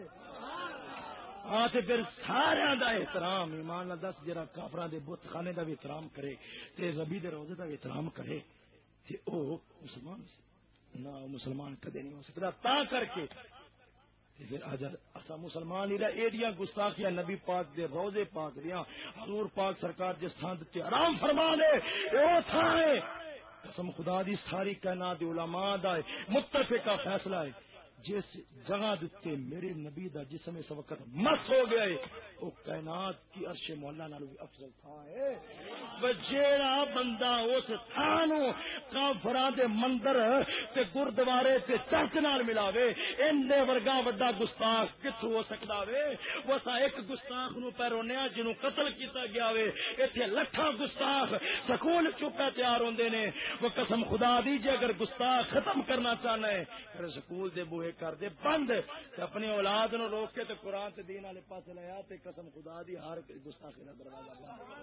ہاں تے پھر سارے دا احترام، ایمان نہ دس جرا کافراں دے بت خانے دا بھی احترام کرے تے ربی دے روزے دا بھی احترام کرے تے او مسلمان سے نہ مسلمان کدے نہیں ہو سکتا، تا کر کے۔ پھر اصا مسلمان ہی رہا ایڈیاں گستاخیاں نبی پاک دے روزے پاک دیا حضور پاک سرکار جس تھان تے آرام فرما دے، او تھا قسم خدا دی ساری کائنات علماء دا متفقہ فیصلہ ہے۔ جس جگہ دیتے میرے نبی دا جسم اس وقت مس ہو گیا ہے وہ کائنات کی عرش مولا نالو بھی افضل تھا ہے جیڑا بندہ اس تھانو کافران دے مندر تے گردوارے تے چرچ نال ملاوے ان دے ورگا وڈا گستاخ کتھو ہو سکدا وے؟ وہ سا ایک گستاخ نو پیرونیا جنوں قتل کیتا گیا وے۔ ایتھے لٹھا گستاخ سکول چوپے تیار ہوندے نے۔ وہ قسم خدا دی، جے اگر گستاخ ختم کرنا چاہنا ہے، پھر سکول دے بوئے کر دے، بند۔ اپنی اولاد نو روک کے قرآن تے دین والے پاس لیا تے قسم خدا دی، ہر گستاخی کا دروازہ بند۔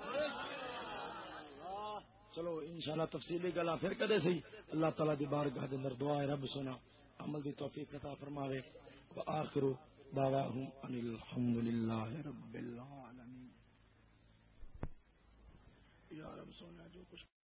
چلو، انشاءاللہ تفصیلی گلا پھر کدے سی۔ اللہ تعالی دی بارگاہ دے اندر دعا ہے، رب سنا عمل دی توفیق عطا فرماوے۔ واخر دعواہم ان الحمدللہ رب العالمین۔ یا رب سونا جو کچھ